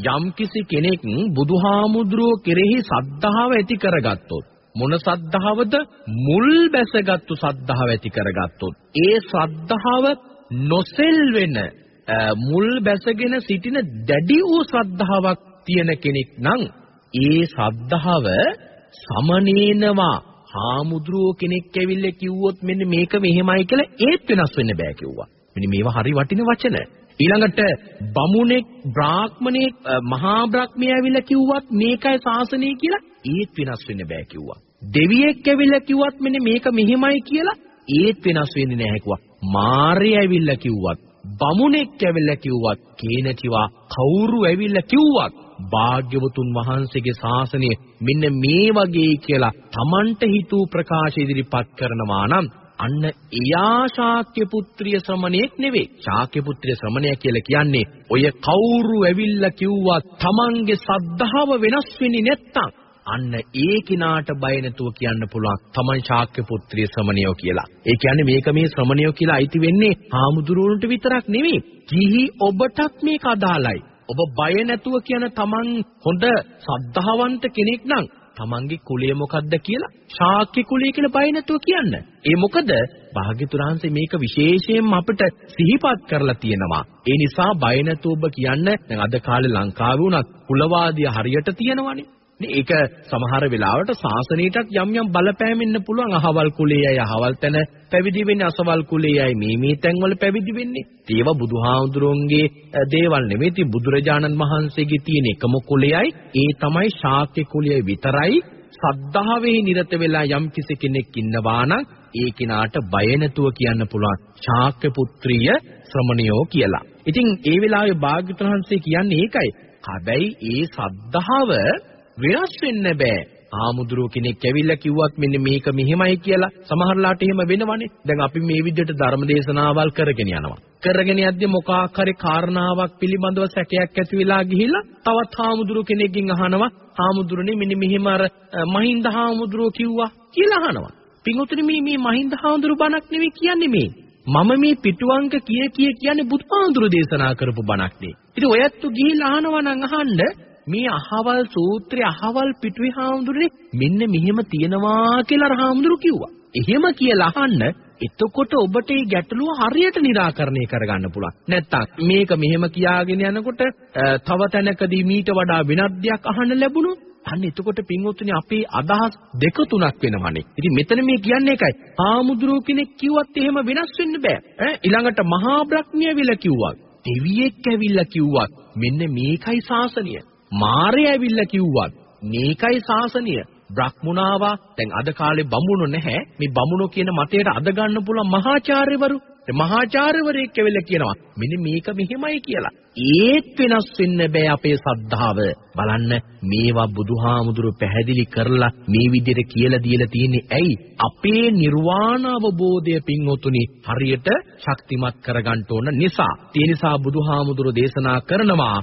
යම්කිසි කෙනෙක් බුදුහාමුදුරුව කෙරෙහි සද්ධාව ඇති කරගත්තොත් මොන සද්ධාවද? මුල් බැසගත්තු සද්ධාව ඇති කරගත්තොත් ඒ සද්ධාව නොසෙල් වෙන මුල් බැසගෙන සිටින දැඩි වූ ශ්‍රද්ධාවක් තියෙන කෙනෙක් නම් ඒ සද්ධාව සමනේනවා හාමුදුරුවෝ කෙනෙක් ඇවිල්ලා කිව්වොත් මෙන්න මේක මෙහෙමයි කියලා ඒත් වෙනස් වෙන්න බෑ කිව්වා. මෙන්න මේවා හරි වටින වචන. ඊළඟට බමුණෙක් බ්‍රාහ්මණෙක් මහා බ්‍රහ්මයා ඇවිල්ලා කිව්වත් මේකයි ශාසනය කියලා ඒත් වෙනස් වෙන්න බෑ කිව්වා. දෙවියෙක් ඇවිල්ලා කිව්වත් මෙන්න මේක මෙහෙමයි කියලා ඒත් වෙනස් වෙන්නේ නැහැ කිව්වා. මාර්ය ඇවිල්ලා කිව්වත් බමුණෙක් ඇවිල්ලා කිව්වත් කේනටිවා කවුරු ඇවිල්ලා කිව්වත් භාග්‍යවතුන් වහන්සේගේ ශාසනය මෙන්න මේ වගේ කියලා Tamanට හිතූ ප්‍රකාශ ඉදිරිපත් කරනවා නම් අන්න එයා ශාක්‍ය පුත්‍රිය ශ්‍රමණේක් නෙවෙයි. ශාක්‍ය පුත්‍රිය ශ්‍රමණය කියලා කියන්නේ ඔය කවුරු ඇවිල්ලා කිව්වා Tamanගේ සද්ධාව වෙනස් වෙන්නේ නැත්තම් අන්න ඒ කිනාට බය නැතුව කියන්න පුළුවන් Taman ශාක්‍ය පුත්‍රිය ශ්‍රමණයෝ කියලා. ඒ කියන්නේ මේක මේ ශ්‍රමණයෝ කියලා අයිති වෙන්නේ හාමුදුරුවන්ට විතරක් නෙවෙයි. කිහි ඔබටත් මේක අදාළයි. ඔබ බය නැතුව කියන තමන් හොඳ සද්ධාවන්ත කෙනෙක් නම් තමන්ගේ කුලය මොකද්ද කියලා ශාක්‍ය කුලය කියලා බය නැතුව කියන්න. ඒ මොකද භාග්‍යතුන් මේක විශේෂයෙන්ම අපිට සිහිපත් කරලා තියෙනවා. ඒ නිසා බය නැතුව ඔබ කියන්න දැන් අද කාලේ ලංකාවේ වුණත් කුලවාදිය හරියට තියෙනවනේ. ඒක සමහර වෙලාවට සාසනීයටත් යම් යම් බලපෑම් එන්න පුළුවන් අහවල් කුලයේ අය අහවල් තැන පැවිදි වෙන්නේ අසවල් කුලයේ අය මේ මේ තැන්වල පැවිදි වෙන්නේ. ඒවා බුදුහාමුදුරන්ගේ දේවල් නෙවෙයි. ඉතින් බුදුරජාණන් වහන්සේගේ තියෙන එකම කුලයයි ඒ තමයි ශාක්‍ය කුලය විතරයි. සද්ධාවෙහි නිරත වෙලා යම් කිසි කෙනෙක් ඉන්නවා නම් ඒ කිනාට බය නැතුව කියන්න පුළුවන් ශාක්‍ය පුත්‍රිය ශ්‍රමණියෝ කියලා. ඉතින් ඒ වෙලාවේ භාග්‍යවතුන් වහන්සේ කියන්නේ ඒකයි. හැබැයි ඒ සද්ධාව වෙනස් වෙන්න බෑ. ආමුදුරුව කෙනෙක් ඇවිල්ලා කිව්වත් මෙන්න මේක මෙහෙමයි කියලා සමහරලාට එහෙම වෙනවනේ. දැන් අපි මේ විදිහට ධර්ම දේශනාවල් කරගෙන යනවා. කරගෙන යද්දී මොකක් හරි කාරණාවක් පිළිබඳව සැකයක් ඇති වෙලා ගිහිල්ලා තවත් හාමුදුරුව කෙනෙක්ගෙන් අහනවා හාමුදුරනේ මෙන්න මෙහෙම අර මහින්ද හාමුදුරුව කිව්වා කියලා අහනවා. පින්වතුනි මේ මේ මහින්ද හාමුදුරුව බණක් නෙවෙයි කියන්නේ මේ. මම මේ පිටුවංක කිය කිය කියන්නේ බුදුහාඳුරු දේශනා කරපු බණක් නේ. ඉතින් ඔයත් ගිහිල්ලා අහනවා නම් අහන්න මේ අහවල් සූත්‍රය අහවල් පිටුවේ හාමුදුරනේ මෙන්න මෙහෙම තියනවා කියලා හාමුදුරු කිව්වා. එහෙම කියලා අහන්න එතකොට ඔබට මේ ගැටලුව හරියට निराකරණය කරගන්න පුළුවන්. නැත්තම් මේක මෙහෙම කියාගෙන යනකොට තව තැනකදී මීට වඩා වෙනත් දෙයක් අහන්න ලැබුණොත් අන්න එතකොට පින්වත්නි අපේ අදහස් දෙක තුනක් වෙනවනේ. ඉතින් මෙතන මේ කියන්නේ එකයි. ආමුදුරු කෙනෙක් කිව්වත් එහෙම වෙනස් වෙන්න බෑ. ඈ ඊළඟට මහා බ්‍රහ්මිය විල කිව්වා. දෙවියෙක් ඇවිල්ලා කිව්වත් මෙන්න මේකයි ශාසනය. මාරය ඇවිල්ලා කිව්වත් මේකයි ශාසනය. බ්‍රහ්මුණාවා දැන් අද කාලේ බමුණු නැහැ. මේ බමුණු කියන මතයට අද ගන්න පුළුවන් මහාචාර්යවරු. මහාචාර්යවරයෙක් ඇවිල්ලා කියනවා මෙන්න මේක මෙහෙමයි කියලා. ඒත් වෙනස් වෙන්න බෑ අපේ සද්ධාව. බලන්න මේවා බුදුහාමුදුරු පැහැදිලි කරලා මේ විදිහට කියලා දීලා තියෙන්නේ ඇයි? අපේ නිර්වාණ අවබෝධය පින්වතුනි හරියට ශක්තිමත් කරගන්න ඕන නිසා. ඒ නිසා බුදුහාමුදුරු දේශනා කරනවා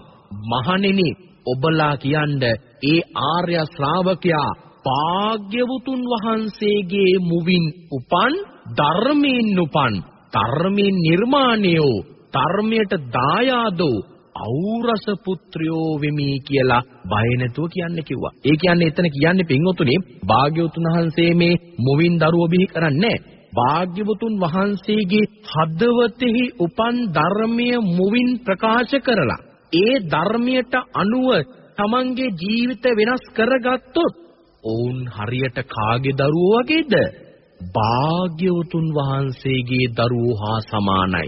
මහණෙනි ඔබලා කියන්න ඒ ආර්ය ශ්‍රාවකයා භාග්‍යවතුන් වහන්සේගේ මුවින් උපන් ධර්මයෙන් උපන් ධර්මයෙන් නිර්මාණය වූ ධර්මයට දායාදෝ ඖරස පුත්‍රයෝ වෙමි කියලා බය නැතුව කියන්න කිව්වා. ඒ කියන්නේ එතන කියන්නේ පින්වතුනි භාග්‍යවතුන් වහන්සේ මේ මුවින් දරුවෝ බිහි කරන්නේ භාග්‍යවතුන් වහන්සේගේ හදවතෙහි උපන් ධර්මය මුවින් ප්‍රකාශ කරලා ඒ ධර්මයට අනුව තමන්ගේ ජීවිත වෙනස් කරගත්තොත් ඔවුන් හරියට කාගේ දරුවෝ වගේද? භාග්‍යවතුන් වහන්සේගේ දරුවෝ හා සමානයි.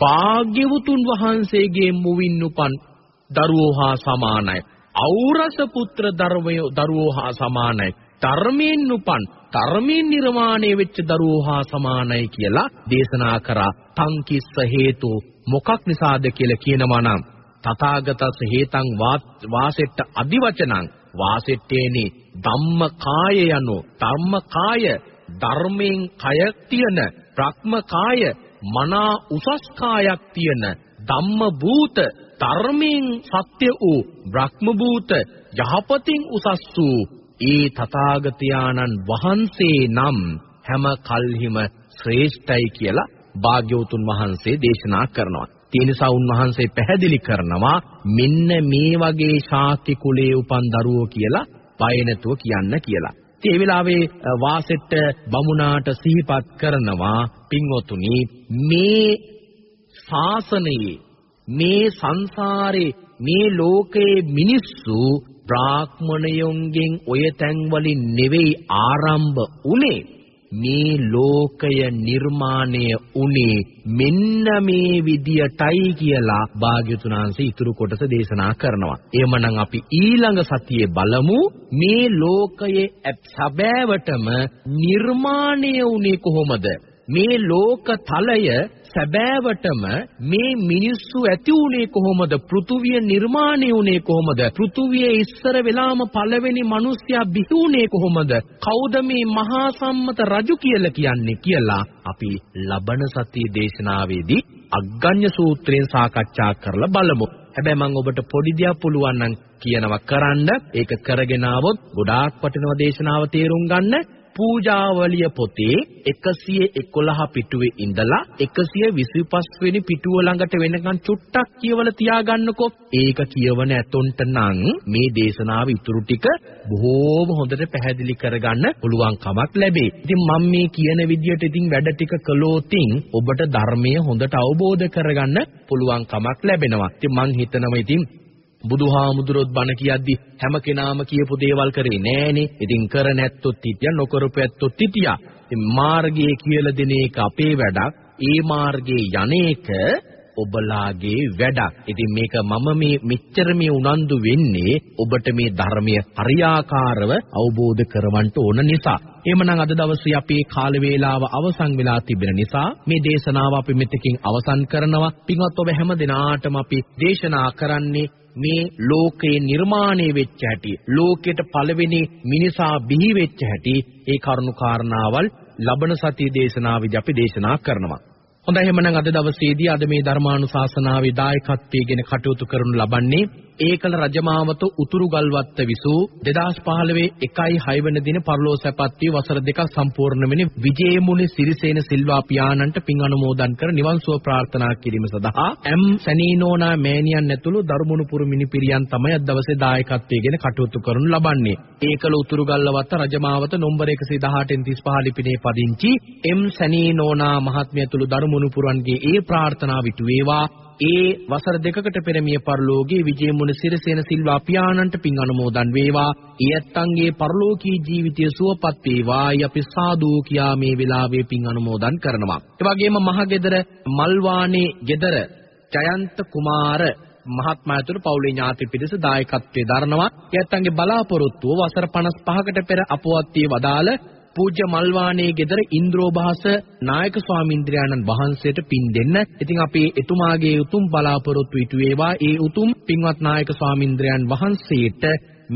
භාග්‍යවතුන් වහන්සේගේ මුවින් උපන් දරුවෝ හා සමානයි. ඖරස පුත්‍ර දරුවෝ හා සමානයි. ධර්මයෙන් උපන් ධර්මයෙන් නිර්මාණය වෙච්ච දරුවෝ හා සමානයි කියලා දේශනා කරා. තංකිස්ස හේතු මොකක් නිසාද කියලා කියනවා නම් තථාගතස් හේතං වාසෙට්ට අදිවචනං වාසෙට්ටේනි ධම්ම කාය යනෝ ධම්ම කාය ධර්මයෙන් කයක් තියෙන. ප්‍රක්ම කාය මනා උසස් කායක් තියෙන. ධම්ම භූත ධර්මයෙන් සත්‍ය වූ බ්‍රහ්ම භූත යහපතින් උසස් වූ ඒ තථාගතයන්න් වහන්සේ නම් හැම කල්හිම ශ්‍රේෂ්ඨයි කියලා භාග්‍යවතුන් වහන්සේ දේශනා කරනවා. ඒ නිසා උන්වහන්සේ පැහැදිලි කරනවා මෙන්න මේ වගේ ශාක්‍ය කුලයේ උපන් දරුවෝ කියලා බය නැතුව කියන්න කියලා. ඉතින් ඒ වෙලාවේ වාසෙට්ට බමුණාට සිහිපත් කරනවා පින්වතුනි මේ ශාසනයේ මේ සංසාරේ මේ ලෝකයේ මිනිස්සු බ්‍රාහ්මණයන්ගෙන් ඔය තැන් වලින් නෙවෙයි ආරම්භ උනේ මේ ලෝකය නිර්මාණය උනේ මෙන්න මේ විදියටයි කියලා භාග්‍යතුන් වහන්සේ ඉතුරු කොටස දේශනා කරනවා. එහෙමනම් අපි ඊළඟ සතියේ බලමු මේ ලෝකයේ සැබෑවටම නිර්මාණය උනේ කොහොමද? මේ ලෝක තලය සැබෑවටම මේ මිනිස්සු ඇති වුණේ කොහොමද? පෘථුවිය නිර්මාණය වුණේ කොහොමද? පෘථුවියේ ඉස්සර වෙලාම පළවෙනි මිනිස්සයා බිහි වුණේ කොහොමද? කවුද මේ මහා සම්මත රජු කියලා කියන්නේ කියලා අපි ලබන සතියේ දේශනාවේදී අග්ගඤ්ඤ සූත්‍රයෙන් සාකච්ඡා කරලා බලමු. හැබැයි මම ඔබට පොඩි දෙයක් පුළුවන් නම් කියනවා කරන්න ඒක කරගෙන ආවොත් ගොඩාක් වටිනවා දේශනාව තේරුම් ගන්න පූජාවලිය පොතේ 111 පිටුවේ ඉඳලා 125 වෙනි පිටුව ළඟට වෙනකන් චුට්ටක් කියවලා තියාගන්නකෝ. ඒක කියවන ඇතොන්ට නම් මේ දේශනාව ඉතුරු ටික බොහෝම හොඳට පැහැදිලි කරගන්න පුළුවන් කමක් ලැබේ. ඉතින් මම මේ කියන විදියට ඉතින් වැඩ ටික කළොතින් ඔබට ධර්මය හොඳට අවබෝධ කරගන්න පුළුවන් කමක් ලැබෙනවා. ඉතින් මං හිතනවා ඉතින් බුදුහාමුදුරොත් බණ කියද්දි හැම කෙනාම කියපු දේවල් කරේ නෑනේ. ඉතින් කර නැත්තොත් හිටියා නොකරපු ඇත්තොත් හිටියා. ඉතින් මාර්ගයේ කියලා දෙන එක අපේ වැඩක්. ඒ මාර්ගයේ යන්නේක ඔබලාගේ වැඩක්. ඉතින් මේක මම මේ මෙච්චර මේ උනන්දු වෙන්නේ ඔබට මේ ධර්මය හරියාකාරව අවබෝධ කරවන්න ඕන නිසා. එහෙමනම් අද දවසේ අපේ කාල වේලාව අවසන් වෙලා තිබෙන නිසා මේ දේශනාව අපි මෙතකින් අවසන් කරනවා. පින්වත් ඔබ හැම දිනාටම අපි දේශනා කරන්නේ මේ ලෝකේ නිර්මාණය වෙච්ච හැටි ලෝකෙට පළවෙනි මිනිසා බිහි වෙච්ච හැටි ඒ කරුණු කාරණාවල් ලබන සතිය දේශනාවේදී අපි දේශනා කරනවා. හොඳයි එහෙනම් අද දවසේදී අද මේ ධර්මානුශාසනාවේ දායකත්වයෙන් කටයුතු කරනු ලබන්නේ ඒකල රජමාවත උතුරු ගල්වත්ත විසූ 2015 1යි 6 වෙනි දින පරලෝසපත් වී වසර දෙකක් සම්පූර්ණ වෙන විජේමුනි සිරිසේන සිල්වා පියාණන්ට පින් අනුමෝදන් කර නිවන් සුව ප්‍රාර්ථනා කිරීම සඳහා එම් සනීනෝනා මෑණියන් ඇතුළු දරුමුණුපුර මිනිපිරියන් තමයි අද දවසේ දායකත්වයෙන් කටයුතු කරනු ලබන්නේ. ඒකල උතුරු ගල්වත්ත රජමාවත නම්බර 118 35 ලිපිනේ පදිංචි එම් සනීනෝනා මහත්මිය ඇතුළු දරුමුණුපුරන්ගේ ඒ ප්‍රාර්ථනා විතු වේවා ඒ වසර දෙකකට පෙර මිය පරලෝකයේ විජේමුණ සිරසේන සිල්වා පියාණන්ට පින් අනුමෝදන් වේවා. ඊයත්න්ගේ පරලෝකී ජීවිතය සුවපත් වේවායි අපි සාදු කියා මේ වෙලාවේ පින් අනුමෝදන් කරනවා. ඒ වගේම මහගෙදර මල්වානේ ගෙදර ජයන්ත කුමාර මහත්මයා ඇතුළු පවුලේ ඥාති පිරිස දායකත්වයේ දරනවා. ඊයත්න්ගේ බලාපොරොත්තුව වසර 55කට පෙර අපවත් වී වදාළ පූජ්‍ය මල්වානේ ගෙදර ඉන්ද්‍රෝභාස නායක ස්වාමීන්ද්‍රයන්න් වහන්සේට පින් දෙන්න. ඉතින් අපි එතුමාගේ උතුම් බලාපොරොත්තු ඉටු වේවා. ඒ උතුම් පින්වත් නායක ස්වාමීන්ද්‍රයන් වහන්සේට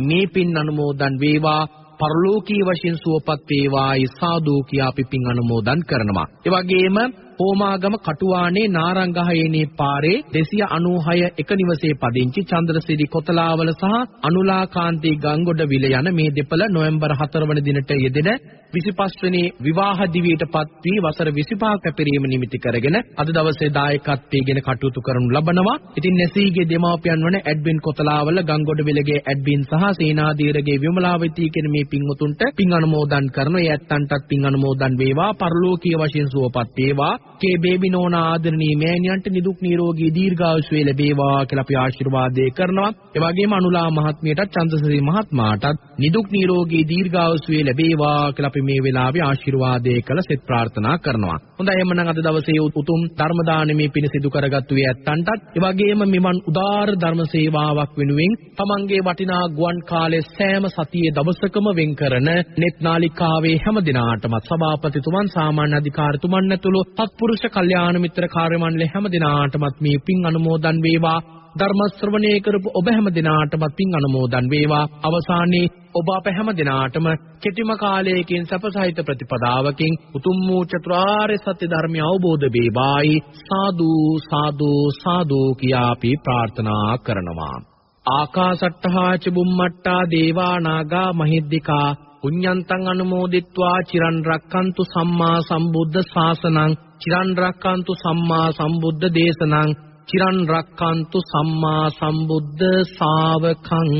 මේ පින් අනුමෝදන් වේවා. පරලෝකීය වශයෙන් සුවපත් වේවායි සාදු කියා අපි පින් අනුමෝදන් කරනවා. ඒ වගේම හෝමාගම කටුවානේ නාරංගහයේනේ පාරේ 296 එක නිවසේ පදිංචි චන්ද්‍රසිරි කොතලාවල සහ අනුලාකාන්ති ගංගොඩ විල යන මේ දෙපළ නොවැම්බර් 4 වන දිනට යෙදෙන 25 වෙනි විවාහ දිවියටපත් වී වසර 25ක් පැපිරීම නිමිති කරගෙන අද දවසේ දායකත්වයෙන් කටයුතු කරනු ලබනවා. ඉතින් නැසීගේ දෙමාපියන් වන ඇඩ්වින් කොතලාවල ගංගොඩ විලගේ ඇඩ්වින් සහ සේනාධීරගේ විමලාවතී කියන මේ පින්වතුන්ට පින් අනුමෝදන් කරන ඒ ඇත්තන්ටත් පින් අනුමෝදන් වේවා. පරලෝකීය වශයෙන් සුවපත් වේවා. කේ බේබි නෝනා ආදරණීය මෑණියන්ට නිදුක් නිරෝගී දීර්ඝායුෂ වේ ලැබේවා කියලා අපි ආශිර්වාදේ කරනවා. ඒ වගේම අනුලා මහත්මියටත් චන්ද්‍රසිරි මහත්මයාටත් නිදුක් නිරෝගී දීර්ඝායුෂ වේ ලැබේවා කියලා අපි මේ වෙලාවේ ආශිර්වාදේ කළ සෙත් ප්‍රාර්ථනා කරනවා. හොඳයි එහෙනම් අද දවසේ උතුම් ධර්ම දානමේ පින සිදු කරගත්තු වේ ඇත්තන්ටත් ඒ වගේම මෙවන් උදාාර ධර්ම සේවාවක් වෙනුවෙන් තමන්ගේ වටිනා ගුවන් කාලයේ සෑම සතියේ දවසකම වෙන් කරන net නාලිකාවේ හැම දිනාටමත් සභාපතිතුමන් සාමාන්‍ය අධිකාරිතුමන් ඇතුළු පුරුෂ කල්යාණ මිත්‍ර කාර්ය මණ්ඩලය හැම දිනාටමත් මේ පින් අනුමෝදන් වේවා. ධර්ම ශ්‍රවණය කරපු ඔබ හැම දිනාටමත් පින් අනුමෝදන් වේවා. අවසානයේ ඔබ අප හැම දිනාටම කෙටිම කාලයකින් සපසහිත ප්‍රතිපදාවකින් උතුම් වූ චතුරාර්ය සත්‍ය ධර්මය අවබෝධ වේවායි. සාදු සාදු සාදු කියා අපි ප්‍රාර්ථනා කරනවා. ආකාසට්ටහා ච බුම්මට්ටා දේවා නාග මහිද්దికා පුඤ්ඤන්තං අනුමෝදිත්වා චිරන් රක්칸තු සම්මා සම්බුද්ධ ශාසනං චිරන් රක්칸තු සම්මා සම්බුද්ධ දේශනං චිරන් රක්칸තු සම්මා සම්බුද්ධ ශාවකං